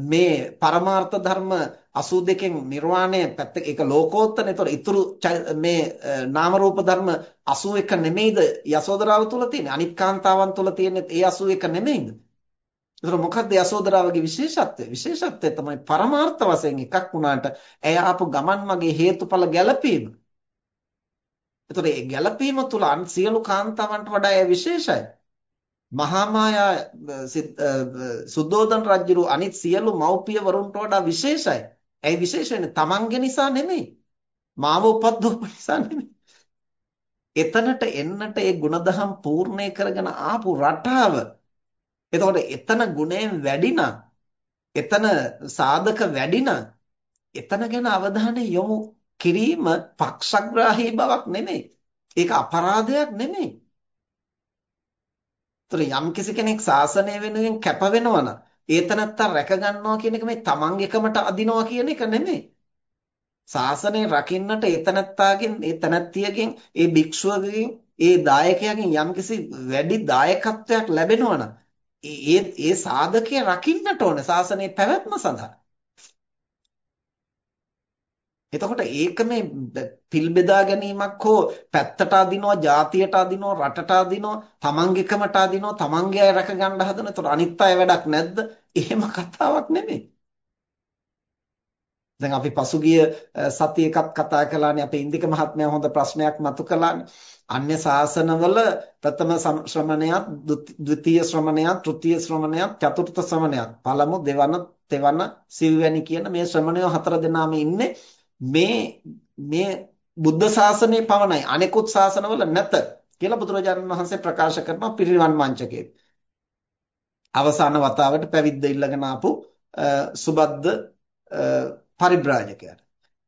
මේ පරමාර්ථ ධර්ම 82කින් නිර්වාණය පැත්ත ඒක ලෝකෝත්තර. ඒතර ඊතුරු මේ නාම රූප ධර්ම 81 නෙමෙයිද යසෝදරාව තුල තියෙන්නේ? අනිත් කාන්තාවන් තුල තියෙන්නේ ඒ 81 නෙමෙයිද? ඒතර මොකක්ද යසෝදරාවගේ විශේෂත්වය? විශේෂත්වය තමයි පරමාර්ථ වශයෙන් එකක් වුණාට ඇය ආපු ගමන් මගේ හේතුඵල ගැළපීම. එතකොට මේ ගැළපීම තුල අන් සියලු කාන්තාවන්ට වඩා එය විශේෂයි. මහා මායා සුද්ධෝදන රජුරු අනිත් සියලු මව්පිය වරුන්ට වඩා විශේෂයි. ඇයි විශේෂ වෙන්නේ? තමන්ගේ නිසා නෙමෙයි. මාව උපද්දවපු නිසා නෙමෙයි. එතනට එන්නට ඒ ಗುಣධම් පූර්ණේ කරගෙන ආපු රටාව. එතකොට එතන ගුණයෙන් වැඩි එතන සාධක වැඩි එතන ගැන අවධානය යොමු කිරීම පක්ෂග්‍රාහී බවක් නෙමෙයි. ඒක අපරාධයක් නෙමෙයි. ඒතර යම් කෙනෙක් ශාසනය වෙනුවෙන් කැප වෙනවා ඒතනත්තා රැක ගන්නවා කියන එක මේ තමන්ගේකමට අදිනවා කියන එක නෙමෙයි. ශාසනය රකින්නට ඒතනත්තාගෙන් ඒ තනත්තියගෙන් ඒ භික්ෂුවගෙන් ඒ දායකයාගෙන් යම්කිසි වැඩි දායකත්වයක් ලැබෙනවා ඒ ඒ සාධකය රකින්නට ඕන ශාසනයේ පැවැත්ම සඳහා. එතකොට ඒක මේ පිල් බෙදා ගැනීමක් හෝ පැත්තට අදිනවා, ජාතියට අදිනවා, රටට අදිනවා, තමන්ගේකමට අදිනවා, තමන්ගේ අය රැක ගන්න හදන. එතකොට අනිත් අය වැඩක් නැද්ද? එහෙම කතාවක් නෙමෙයි. දැන් අපි පසුගිය සතියේ එකක් කතා කළානේ අපේ ඉන්දික මහත්මයා හොඳ ප්‍රශ්නයක් මතු කළානේ. අන්‍ය ශාසනවල ප්‍රථම ශ්‍රමණයත්, ද්විතීය ශ්‍රමණයත්, තෘතීය ශ්‍රමණයත්, චතුර්ථ ශ්‍රමණයත්, පළමු, දෙවන, තෙවන, සිව්වැනි කියන මේ ශ්‍රමණයෝ හතර දෙනාම ඉන්නේ මේ මේ බුද්ධ ශාසනයේ පවණයි අනෙකුත් ශාසනවල නැත කියලා බුදුරජාණන් වහන්සේ ප්‍රකාශ කරනවා පිරිනිවන් මංචකයේ. අවසාන වතාවට පැවිද්ද ඉල්ලගෙන ආපු සුබද්ද පරිබ්‍රාජකයාට.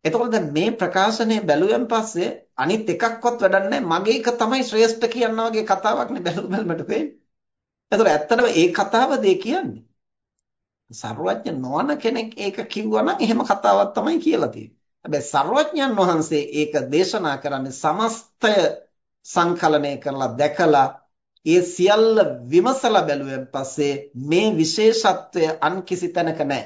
එතකොට දැන් මේ ප්‍රකාශනය බැලුවෙන් පස්සේ අනිත් එකක්වත් වැඩක් නැහැ මගේ එක තමයි ශ්‍රේෂ්ඨ කියනවා වගේ කතාවක් නේ බැලු බැලමට වෙන්නේ. එතකොට ඇත්තටම ඒ කතාවද ඒ කියන්නේ. සර්වඥ නොවන කෙනෙක් ඒක කිව්වා නම් එහෙම කතාවක් තමයි කියලා තියෙන්නේ. හැබැයි සර්වඥන් වහන්සේ ඒක දේශනා කරන්නේ සමස්තය සංකලනය කරලා දැකලා ඒ සියල්ල විමසලා බැලුවෙන් පස්සේ මේ විශේෂත්වය අන් කිසි තැනක නැහැ.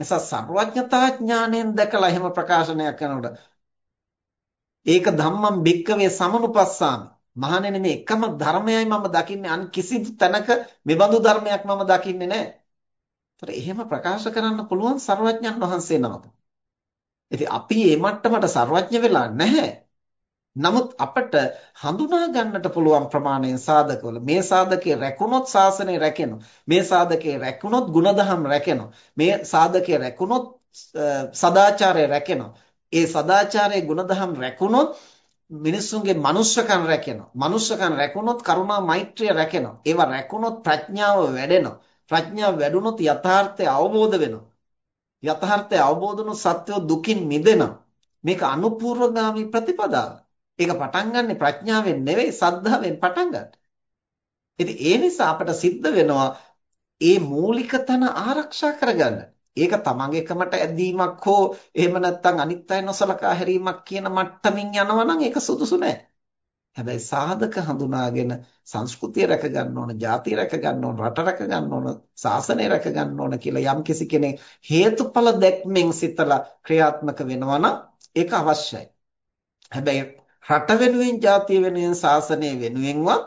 නිසා සර්වඥතා ඥාණයෙන් දැකලා එහෙම ප්‍රකාශනයක් කරනකොට ඒක ධම්මං භික්කවේ සමනුපස්සාමි. මහණෙනි මේ එකම ධර්මයයි මම දකින්නේ අන් කිසි තැනක මෙබඳු ධර්මයක් මම දකින්නේ නැහැ. ඒතර එහෙම ප්‍රකාශ කරන්න පුළුවන් සර්වඥන් වහන්සේ නමක්. ඉතින් අපි මේ මට්ටමට සර්වඥ වෙලා නැහැ. නමුත් අපට හඳුනා ගන්නට පුළුවන් ප්‍රමාණයෙන් සාධකවල මේ සාධකේ රැකුණොත් ශාසනය රැකෙනවා. මේ සාධකේ රැකුණොත් ಗುಣධම් රැකෙනවා. මේ සාධකේ රැකුණොත් සදාචාරය රැකෙනවා. ඒ සදාචාරයේ ಗುಣධම් රැකුණොත් මිනිස්සුන්ගේ මනුෂ්‍යකම් රැකෙනවා. මනුෂ්‍යකම් රැකුණොත් කරුණා මෛත්‍රිය රැකෙනවා. ඒවා රැකුණොත් ප්‍රඥාව වැඩෙනවා. ප්‍රඥාව වැඩුණොත් යථාර්ථය අවබෝධ වෙනවා. යථාර්ථය අවබෝධ වුණොත් සත්‍යෝ දුකින් මිදෙනවා. මේක අනුපූර්වගාමී ප්‍රතිපදාව. ඒක පටන් ගන්නෙ ප්‍රඥාවෙන් නෙවෙයි සද්ධාවෙන් පටන් ගන්න. ඉතින් ඒ නිසා අපට සිද්ධ වෙනවා ඒ මූලික තන ආරක්ෂා කරගන්න. ඒක තමන්ගේකමට ඇදීමක් හෝ එහෙම නැත්නම් අනිත් අය නොසලකා හැරීමක් කියන මට්ටමින් යනවා නම් ඒක සුදුසු නෑ. හැබැයි සාධක හඳුනාගෙන සංස්කෘතිය රැක ගන්න ඕන, ජාතිය රැක ගන්න ඕන, රට රැක ගන්න ඕන, ශාසනය රැක ගන්න ඕන කියලා යම් කිසි කෙනෙක් හේතුඵල දැක්මෙන් සිතලා ක්‍රියාත්මක වෙනවා නම් ඒක අවශ්‍යයි. හැබැයි රට වෙනුවෙන්, ජාතිය වෙනුවෙන්, ශාසනය වෙනුවෙන්වත්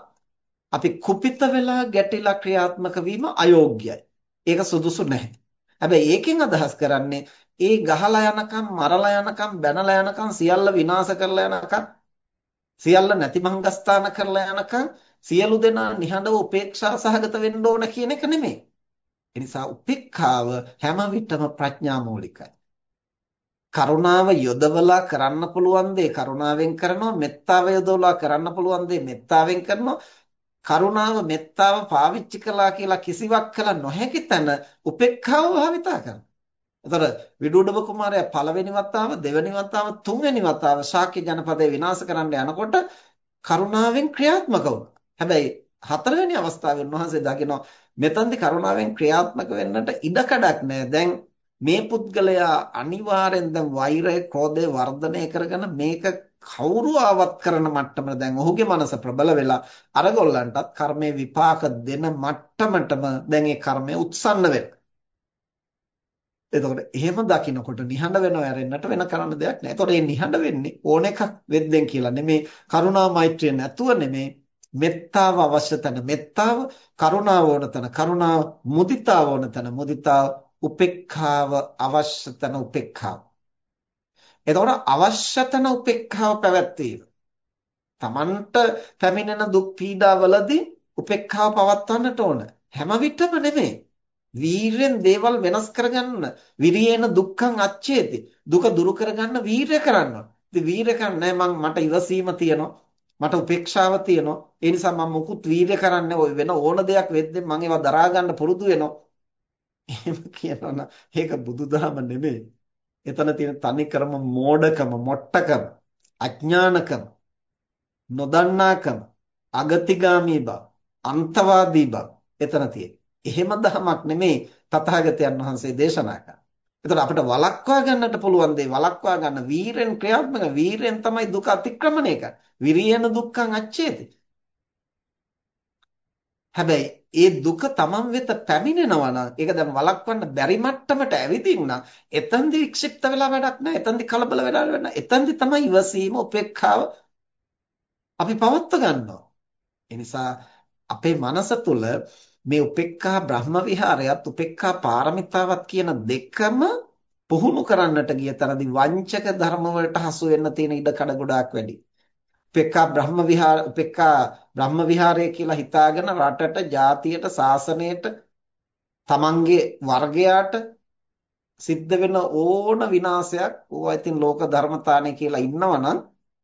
අපි කුපිත වෙලා ගැටිලා ක්‍රියාත්මක වීම අයෝග්‍යයි. ඒක සුදුසු නැහැ. හැබැයි ඒකෙන් අදහස් කරන්නේ ඒ ගහලා යනකම් මරලා යනකම් බැනලා යනකම් සියල්ල විනාශ කරලා යනකම් සියල්ල නැතිමංගස්ථාන කරලා යනකම් සියලු දෙනා නිහඬව උපේක්ෂා සහගත වෙන්න ඕන කියන එක නෙමෙයි. ඒ නිසා උපේක්ඛාව හැම විටම ප්‍රඥා මූලිකයි. කරුණාව යොදවලා කරන්න පුළුවන් දේ කරුණාවෙන් කරනවා මෙත්තාව යොදවලා කරන්න පුළුවන් දේ මෙත්තාවෙන් කරනවා කරුණාව මෙත්තාව පාවිච්චි කළා කියලා කිසිවක් කළ නොහැකි තැන උපේක්ඛාව භාවිතා කරනවා. එතකොට විදුඩබ කුමාරයා පළවෙනි වතාව, දෙවෙනි වතාව, තුන්වෙනි වතාව ශාක්‍ය ජනපදය විනාශ කරන්න යනකොට කරුණාවෙන් ක්‍රියාත්මක වුණා. හැබැයි හතරවෙනි අවස්ථාවේ උන්වහන්සේ දකිනවා මෙතනදී කරුණාවෙන් ක්‍රියාත්මක වෙන්නට ඉඩකඩක් නැහැ. දැන් මේ පුද්ගලයා අනිවාර්යෙන් දැන් වෛරය, ක්‍රෝධය වර්ධනය කරගෙන මේක කවුරු ආවත් කරන මට්ටම දැන් ඔහුගේ මනස ප්‍රබල වෙලා අරගොල්ලන්ටත් කර්මයේ විපාක දෙන මට්ටමටම දැන් ඒ කර්මය උත්සන්න වෙනවා. එතකොට එහෙම දකින්නකොට නිහඬ වෙනව ඇරෙන්නට වෙන කරන්න දෙයක් නැහැ. එතකොට මේ නිහඬ වෙන්නේ ඕන එකක් වෙද්දෙන් කියලා නෙමේ කරුණා මෛත්‍රිය නැතුව නෙමේ මෙත්තාව අවශ්‍ය තැන මෙත්තාව කරුණාව ඕන තැන කරුණාව මුදිතාව ඕන තැන මුදිතාව උපේක්ඛාව අවශ්‍ය තැන උපේක්ඛාව එතකොට අවශ්‍ය තැන උපේක්ඛාව පැවැත්වීම. Tamanට පැමිණෙන දුක් පීඩාවලදී උපේක්ඛාව පවත්වන්නට ඕන. හැම විටම නෙමෙයි. වීරයෙන් දේවල් වෙනස් කරගන්න. විරියේන දුක්ඛං අච්චේති. දුක දුරු කරගන්න වීරය කරන්න. ඉතින් වීරය කරන්නේ මම මට ඉවසීම තියෙනවා. මට උපේක්ෂාව තියෙනවා. ඒ නිසා මම මුකුත් වීරය කරන්නේ ඔය වෙන ඕන දෙයක් වෙද්දී මම ඒවා දරා ගන්න පුරුදු වෙනවා. එහෙම කියනවනම් ඒක බුදුදහම නෙමෙයි. එතන තියෙන තනිකරම මෝඩකම, මොට්ටකම, අඥානකම, නොදන්නාකම, අගතිගාමී බව, අන්තවාදී බව එතන තියෙන්නේ. එහෙම දහමක් නෙමෙයි තථාගතයන් වහන්සේ දේශනා කරන්නේ. එතකොට අපිට වළක්වා ගන්නට පුළුවන් දේ වළක්වා ගන්න වීරෙන් ක්‍රියාත්මක වීරෙන් තමයි දුක අතික්‍රමණය කරන්නේ. විරියන දුක්ඛං අච්චේති. හැබැයි ඒ දුක තමන් වෙත පැමිණෙනවා නම් ඒක දැන් වළක්වන්න බැරි මට්ටමට ඇවිදින් නම් එතෙන්දි වික්ෂිප්ත වෙලා වැඩක් නැහැ. එතෙන්දි කලබල වෙලා වැඩක් නැහැ. එතෙන්දි තමයි ඉවසීම උපේක්ඛාව අපි පවත්ව ගන්නවා. ඒ නිසා අපේ මනස තුල මේ උපේක්ඛා බ්‍රහ්ම විහාරයත් උපේක්ඛා පාරමිතාවත් කියන දෙකම පුහුණු කරන්නට ගිය තරදී වංචක ධර්ම වලට හසු වෙන්න තියෙන ඉඩ කඩ ගොඩාක් වැඩි. උපේක්ඛා බ්‍රහ්ම විහාර උපේක්ඛා බ්‍රහ්ම විහාරය කියලා හිතාගෙන රටට, ජාතියට, සාසනයට, තමන්ගේ වර්ගයාට සිද්ධ වෙන ඕන විනාශයක් ඕවා ඉතින් ලෝක ධර්මතාවනේ කියලා ඉන්නවනම්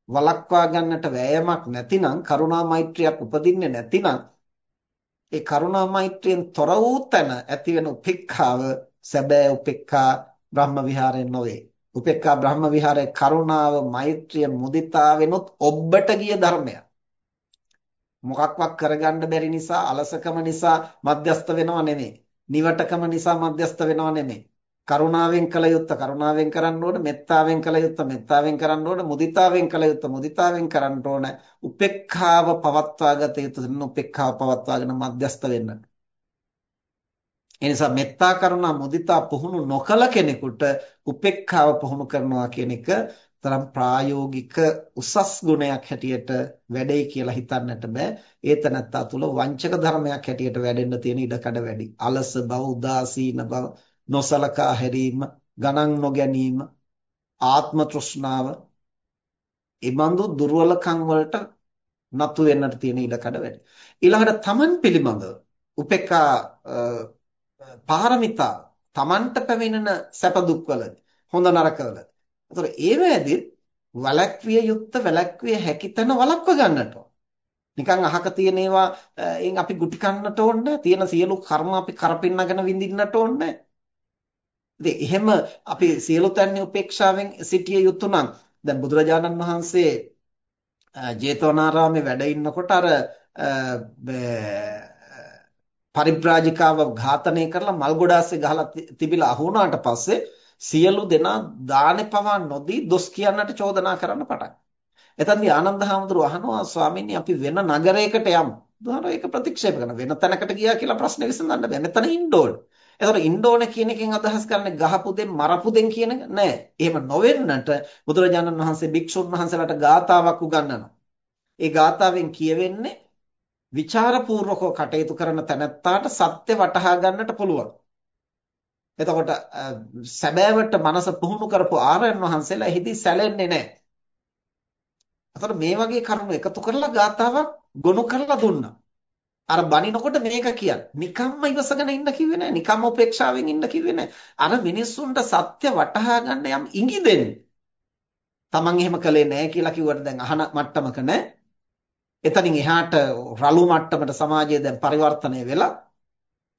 වළක්වා ගන්නට වෑයමක් නැතිනම් කරුණා මෛත්‍රියක් උපදින්නේ නැතිනම් ඒ කරුණා මෛත්‍රියෙන් තොර වූ තැන ඇති වෙන උපේක්ඛාව සැබෑ උපේක්ඛා බ්‍රහ්ම විහාරයෙන් නොවේ උපේක්ඛා බ්‍රහ්ම විහාරයේ කරුණාව, මෛත්‍රිය, මුදිතාවෙනොත් ඔබට ගිය ධර්මයක්. මොකක්වත් කරගන්න බැරි නිසා, අලසකම නිසා මධ්‍යස්ත වෙනව නෙමෙයි. නිවටකම නිසා මධ්‍යස්ත වෙනව නෙමෙයි. කරුණාවෙන් කළ යුත්ත කරුණාවෙන් කරන්න ඕන, මෙත්තාවෙන් කළ යුත්ත මෙත්තාවෙන් කරන්න ඕන, මුදිතාවෙන් කළ යුත්ත මුදිතාවෙන් කරන්න ඕන. උපේක්ඛාව පවත්වා ගත යුතු උපේක්ඛාව පවත්වාගෙන මධ්‍යස්ත වෙන්න. ඒ නිසා මෙත්තා කරුණා මුදිතා පුහුණු නොකල කෙනෙකුට උපේක්ඛාව පුහුණු කරනවා කියන එක තරම් ප්‍රායෝගික උසස් ගුණයක් හැටියට වැඩේ කියලා හිතන්නට බෑ. ඒ තනත්තා තුළ වංචක ධර්මයක් හැටියට වැඩෙන්න තියෙන ඉඩකඩ වැඩි. අලස බව, උදාසීන බව, නොසලකා හැරීම, ගණන් නොගැනීම, ආත්ම තෘෂ්ණාව, ඊබඳු දුර්වලකම් වලට නතු වෙන්නට තියෙන ඉඩකඩ වැඩි. ඊළඟට තමන් පිළිබඳව උපේක්ඛා පාරමිතා තමන්ට පැමිණෙන සැප දුක්වලදී හොඳ නරකවලදී. ඒතර ඒවැදී වලක්විය යුක්ත වලක්විය හැකි තැන වලක්ව ගන්නට නිකන් අහක තියෙන ඒවා එන් අපි ගුටි කන්නට ඕනේ තියෙන සියලු කර්ම අපි කරපින්නගෙන විඳින්නට ඕනේ ඉතින් එහෙම අපි සියලු තන්නේ උපේක්ෂාවෙන් සිටිය යුතු නම් දැන් බුදුරජාණන් වහන්සේ ජේතවනාරාමේ වැඩ ඉන්නකොට අර පරිබ්‍රාජිකාව ඝාතනය කරලා මල් ගොඩාස්සේ ගහලා තිබිලා අහු වුණාට පස්සේ සියලු දෙනා දානේ පවා නොදී දොස් කියන්නට චෝදනා කරන්න පටන් එතනදී ආනන්ද හාමුදුරුවෝ අහනවා ස්වාමීනි අපි වෙන නගරයකට යමු. බුදුහාරෝ ඒක ප්‍රතික්ෂේප කරනවා. වෙන තැනකට ගියා කියලා ප්‍රශ්නේ විසඳන්න බෑ. මෙතන ඉන්න ඕන. එතකොට ඉන්න ඕන කියන එකෙන් අදහස් කරන්නේ ගහපු දෙන් මරපු දෙන් කියන එක නෑ. එහෙම නොවෙන්නට බුදුරජාණන් වහන්සේ භික්ෂුන් වහන්සේලාට ගාතාවක් උගන්වනවා. ඒ ගාතාවෙන් කියවෙන්නේ විචාරපූර්වකව කටයුතු කරන තැනැත්තාට සත්‍ය වටහා ගන්නට පුළුවන්. එතකොට සැබෑවට මනස පුහුණු කරපු ආරයන් වහන්සේලා එහිදී සැලෙන්නේ නැහැ. එතකොට මේ වගේ කරුණු එකතු කරලා ගාතාවක් ගොනු කරලා දුන්නා. අර බනිනකොට මේක කියන්නේ. නිකම්ම ඉවසගෙන ඉන්න කිව්වේ නැහැ. නිකම්ම උපේක්ෂාවෙන් ඉන්න කිව්වේ නැහැ. අර මිනිස්සුන්ට සත්‍ය වටහා ගන්න යම් ඉඟි දෙන්න. Taman එහෙම කළේ නැහැ කියලා කිව්වට දැන් අහන මට්ටමක නැහැ. එතනින් එහාට රළු මට්ටමට සමාජය දැන් පරිවර්තනය වෙලා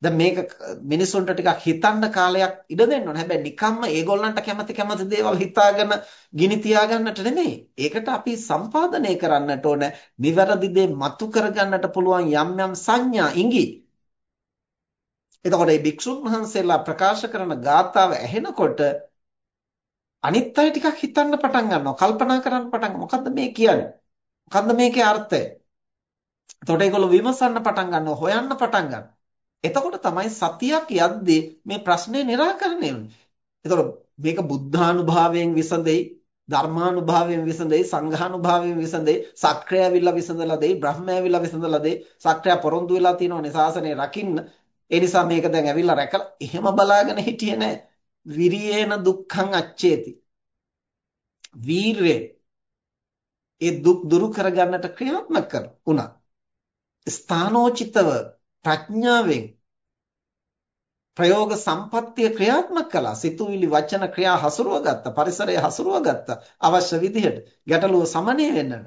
දැන් මේක මිනිසුන්ට ටිකක් හිතන්න කාලයක් ඉඩ දෙන්න ඕන. හැබැයි නිකම්ම ඒගොල්ලන්ට කැමති කැමති දේවල් හිතාගෙන ගිනි තියාගන්නට නෙමෙයි. ඒකට අපි සම්පාදනය කරන්නට ඕන. නිවැරදි දේ මතු කරගන්නට පුළුවන් යම් යම් සංඥා ඉඟි. එතකොට මේ භික්ෂුන් වහන්සේලා ප්‍රකාශ කරන ගාථාව ඇහෙනකොට අනිත් අය ටිකක් හිතන්න පටන් ගන්නවා. කල්පනා කරන්න පටන් මොකද්ද මේ කියන්නේ? මොකද්ද මේකේ අර්ථය? එතකොට ඒගොල්ලෝ විමසන්න පටන් ගන්නවා, හොයන්න පටන් ගන්නවා. එතකොට තමයි සතියක් යද්දී මේ ප්‍රශ්නේ निराකරණය වෙන්නේ. එතකොට මේක බුද්ධානුභාවයෙන් විසඳෙයි, ධර්මානුභාවයෙන් විසඳෙයි, සංඝානුභාවයෙන් විසඳෙයි, සක්‍රය ඇවිල්ලා විසඳලා දෙයි, බ්‍රහ්මය ඇවිල්ලා විසඳලා දෙයි. සක්‍රය පොරොන්දු වෙලා තියෙනවනේ ශාසනය රකින්න. ඒ නිසා මේක දැන් ඇවිල්ලා රැකලා එහෙම බලාගෙන හිටියේ නෑ. විරියේන දුක්ඛං අච්චේති. වීරේ ඒ දුක් දුරු කරගන්නට ක්‍රියාත්මක වුණා. ස්ථානෝචිතව ප්‍රඥාවෙන් ප්‍රයෝග සම්පත්තිය ක්‍රියාත්මක කළා. සිතුවිලි වචන ක්‍රියා හසුරුව ගත්තා. පරිසරය හසුරුව ගත්තා. අවශ්‍ය විදිහට ගැටලුව සමනය වෙන්නට.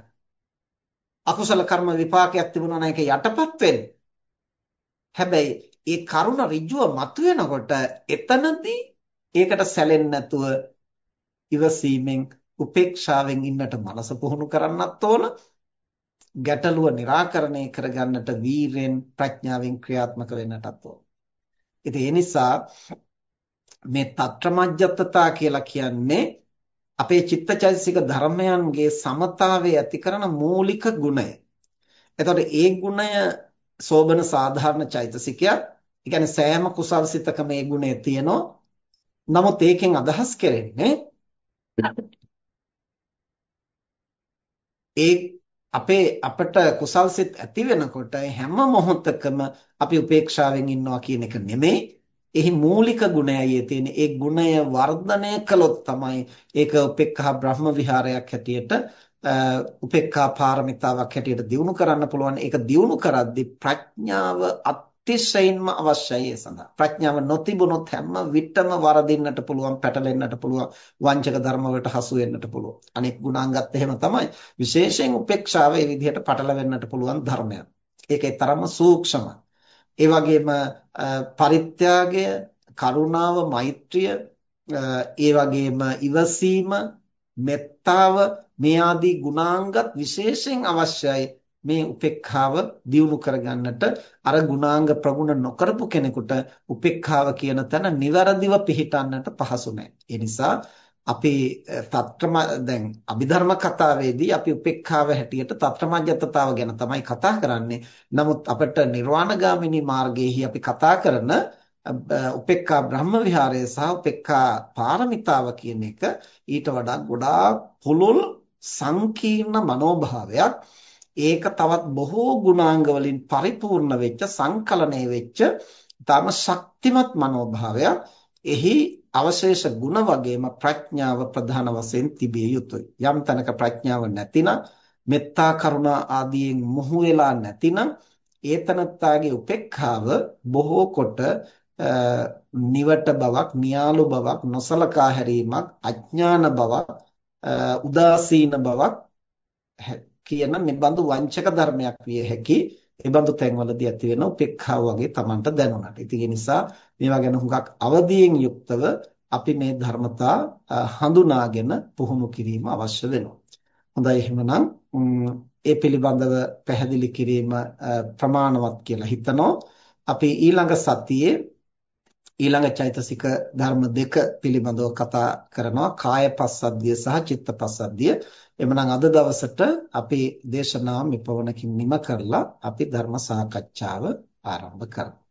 අකුසල කර්ම විපාකයක් තිබුණා නම් ඒක යටපත් වෙන්න. හැබැයි ඒ කරුණ ඍජුව මතුවෙනකොට එතනදී ඒකට සැලෙන්නේ නැතුව ඉවසීමෙන් උපේක්ෂාවෙන් ඉන්නට මනස පුහුණු කරන්නත් ඕන ගැටලුව निराකරණය කරගන්නට වීරෙන් ප්‍රඥාවෙන් ක්‍රියාත්මක වෙන්නටත් ඕන. ඉතින් ඒ නිසා මේ తත්‍රමජ්ජත්තතා කියලා කියන්නේ අපේ චිත්තචෛතසික ධර්මයන්ගේ සමතාවය ඇති කරන මූලික ගුණය. එතකොට ඒ ගුණය සෝබන සාධාරණ චෛතසිකයක්. ඒ කියන්නේ සෑම කුසල්සිතක මේ ගුණය තියෙනවා. නමුත් ඒකෙන් අදහස් කරන්නේ ඒ අපේ අපට කුසල් සිත් ඇති වෙනකොට හැම මොහොතකම අපි උපේක්ෂාවෙන් ඉන්නවා කියන එක නෙමෙයි. එහි මූලික ගුණයයි තියෙන. ඒ ගුණය වර්ධනය කළොත් තමයි ඒක උපේක්ඛා බ්‍රහ්ම විහාරයක් හැටියට උපේක්ඛා පාරමිතාවක් හැටියට දියුණු කරන්න පුළුවන්. ඒක දියුණු කරද්දී ප්‍රඥාව අතිශයින්ම අවශ්‍යයි ඒ සඳහා. ප්‍රඥාව නොතිබුණොත් හැම විටම වරදින්නට පුළුවන්, පැටලෙන්නට පුළුවන්, වංචක ධර්ම වලට හසු වෙන්නට පුළුවන්. අනෙක් ගුණාංගත් එහෙම තමයි. විශේෂයෙන් උපේක්ෂාව මේ විදිහට පටලවෙන්නට පුළුවන් ධර්මයක්. ඒකේ තරම සූක්ෂමයි. ඒ වගේම පරිත්‍යාගය, කරුණාව, මෛත්‍රිය, ඒ වගේම ඉවසීම, මෙත්තාව මේ ආදී ගුණාංගත් විශේෂයෙන් අවශ්‍යයි මේ උපේක්ඛාව දියුණු කරගන්නට අර ගුණාංග ප්‍රගුණ නොකරපු කෙනෙකුට උපේක්ඛාව කියන තැන નિවරදිව පිහිටන්නට පහසු නැහැ. ඒ නිසා අපි తත්‍රම දැන් අභිධර්ම කතාවේදී අපි උපේක්ඛාව හැටියට తත්‍රමඤ්ඤතතාව ගැන තමයි කතා කරන්නේ. නමුත් අපිට නිර්වාණගාමිනී මාර්ගයේහි අපි කතා කරන උපේක්ඛා බ්‍රහ්ම විහාරය සහ උපේක්ඛා පාරමිතාව කියන එක ඊට වඩා ගොඩාක් පුළුල් සංකීර්ණ මනෝභාවයක් ඒක තවත් බොහෝ ගුණාංග වලින් පරිපූර්ණ වෙච්ච සංකලනය වෙච්ච ඊටම ශක්තිමත් මනෝභාවයක්. එහි අවශේෂ ගුණ වගේම ප්‍රඥාව ප්‍රධාන වශයෙන් තිබිය යුතුයි. යම් තැනක ප්‍රඥාව නැතිනම් මෙත්තා කරුණා ආදියෙන් මොහු වෙලා නැතිනම් ඒතනත්තාගේ උපේක්ඛාව බොහෝ කොට නිවට බවක්, නියාලු බවක්, නොසලකා හැරීමක්, අඥාන බවක්, උදාසීන බවක් කියන මෙබඳු වංචක ධර්මයක් විය හැකි. එබඳු තැන්වලදී ඇති වෙන උපේක්ඛාව වගේ Tamanට දැනුණාට. ඉතින් ඒ නිසා මේවා ගැන හුඟක් අවදියෙන් යුක්තව අපි මේ ධර්මතා හඳුනාගෙන පුහුණු කිරීම අවශ්‍ය වෙනවා. හොඳයි එහෙමනම් ඒ පිළිබඳව පැහැදිලි කිරීම ප්‍රමාණවත් කියලා හිතනවා. අපි ඊළඟ සතියේ ඊළඟ චෛතසික ධර්ම දෙක පිළිබඳව කතා කරනවා කාය පස්සද්ධිය සහ චිත්ත පස්සද්ධිය. එමනම් අද දවසට අපි දේශනාව මෙපවණකින් නිම කරලා අපි ධර්ම සාකච්ඡාව ආරම්භ කරමු.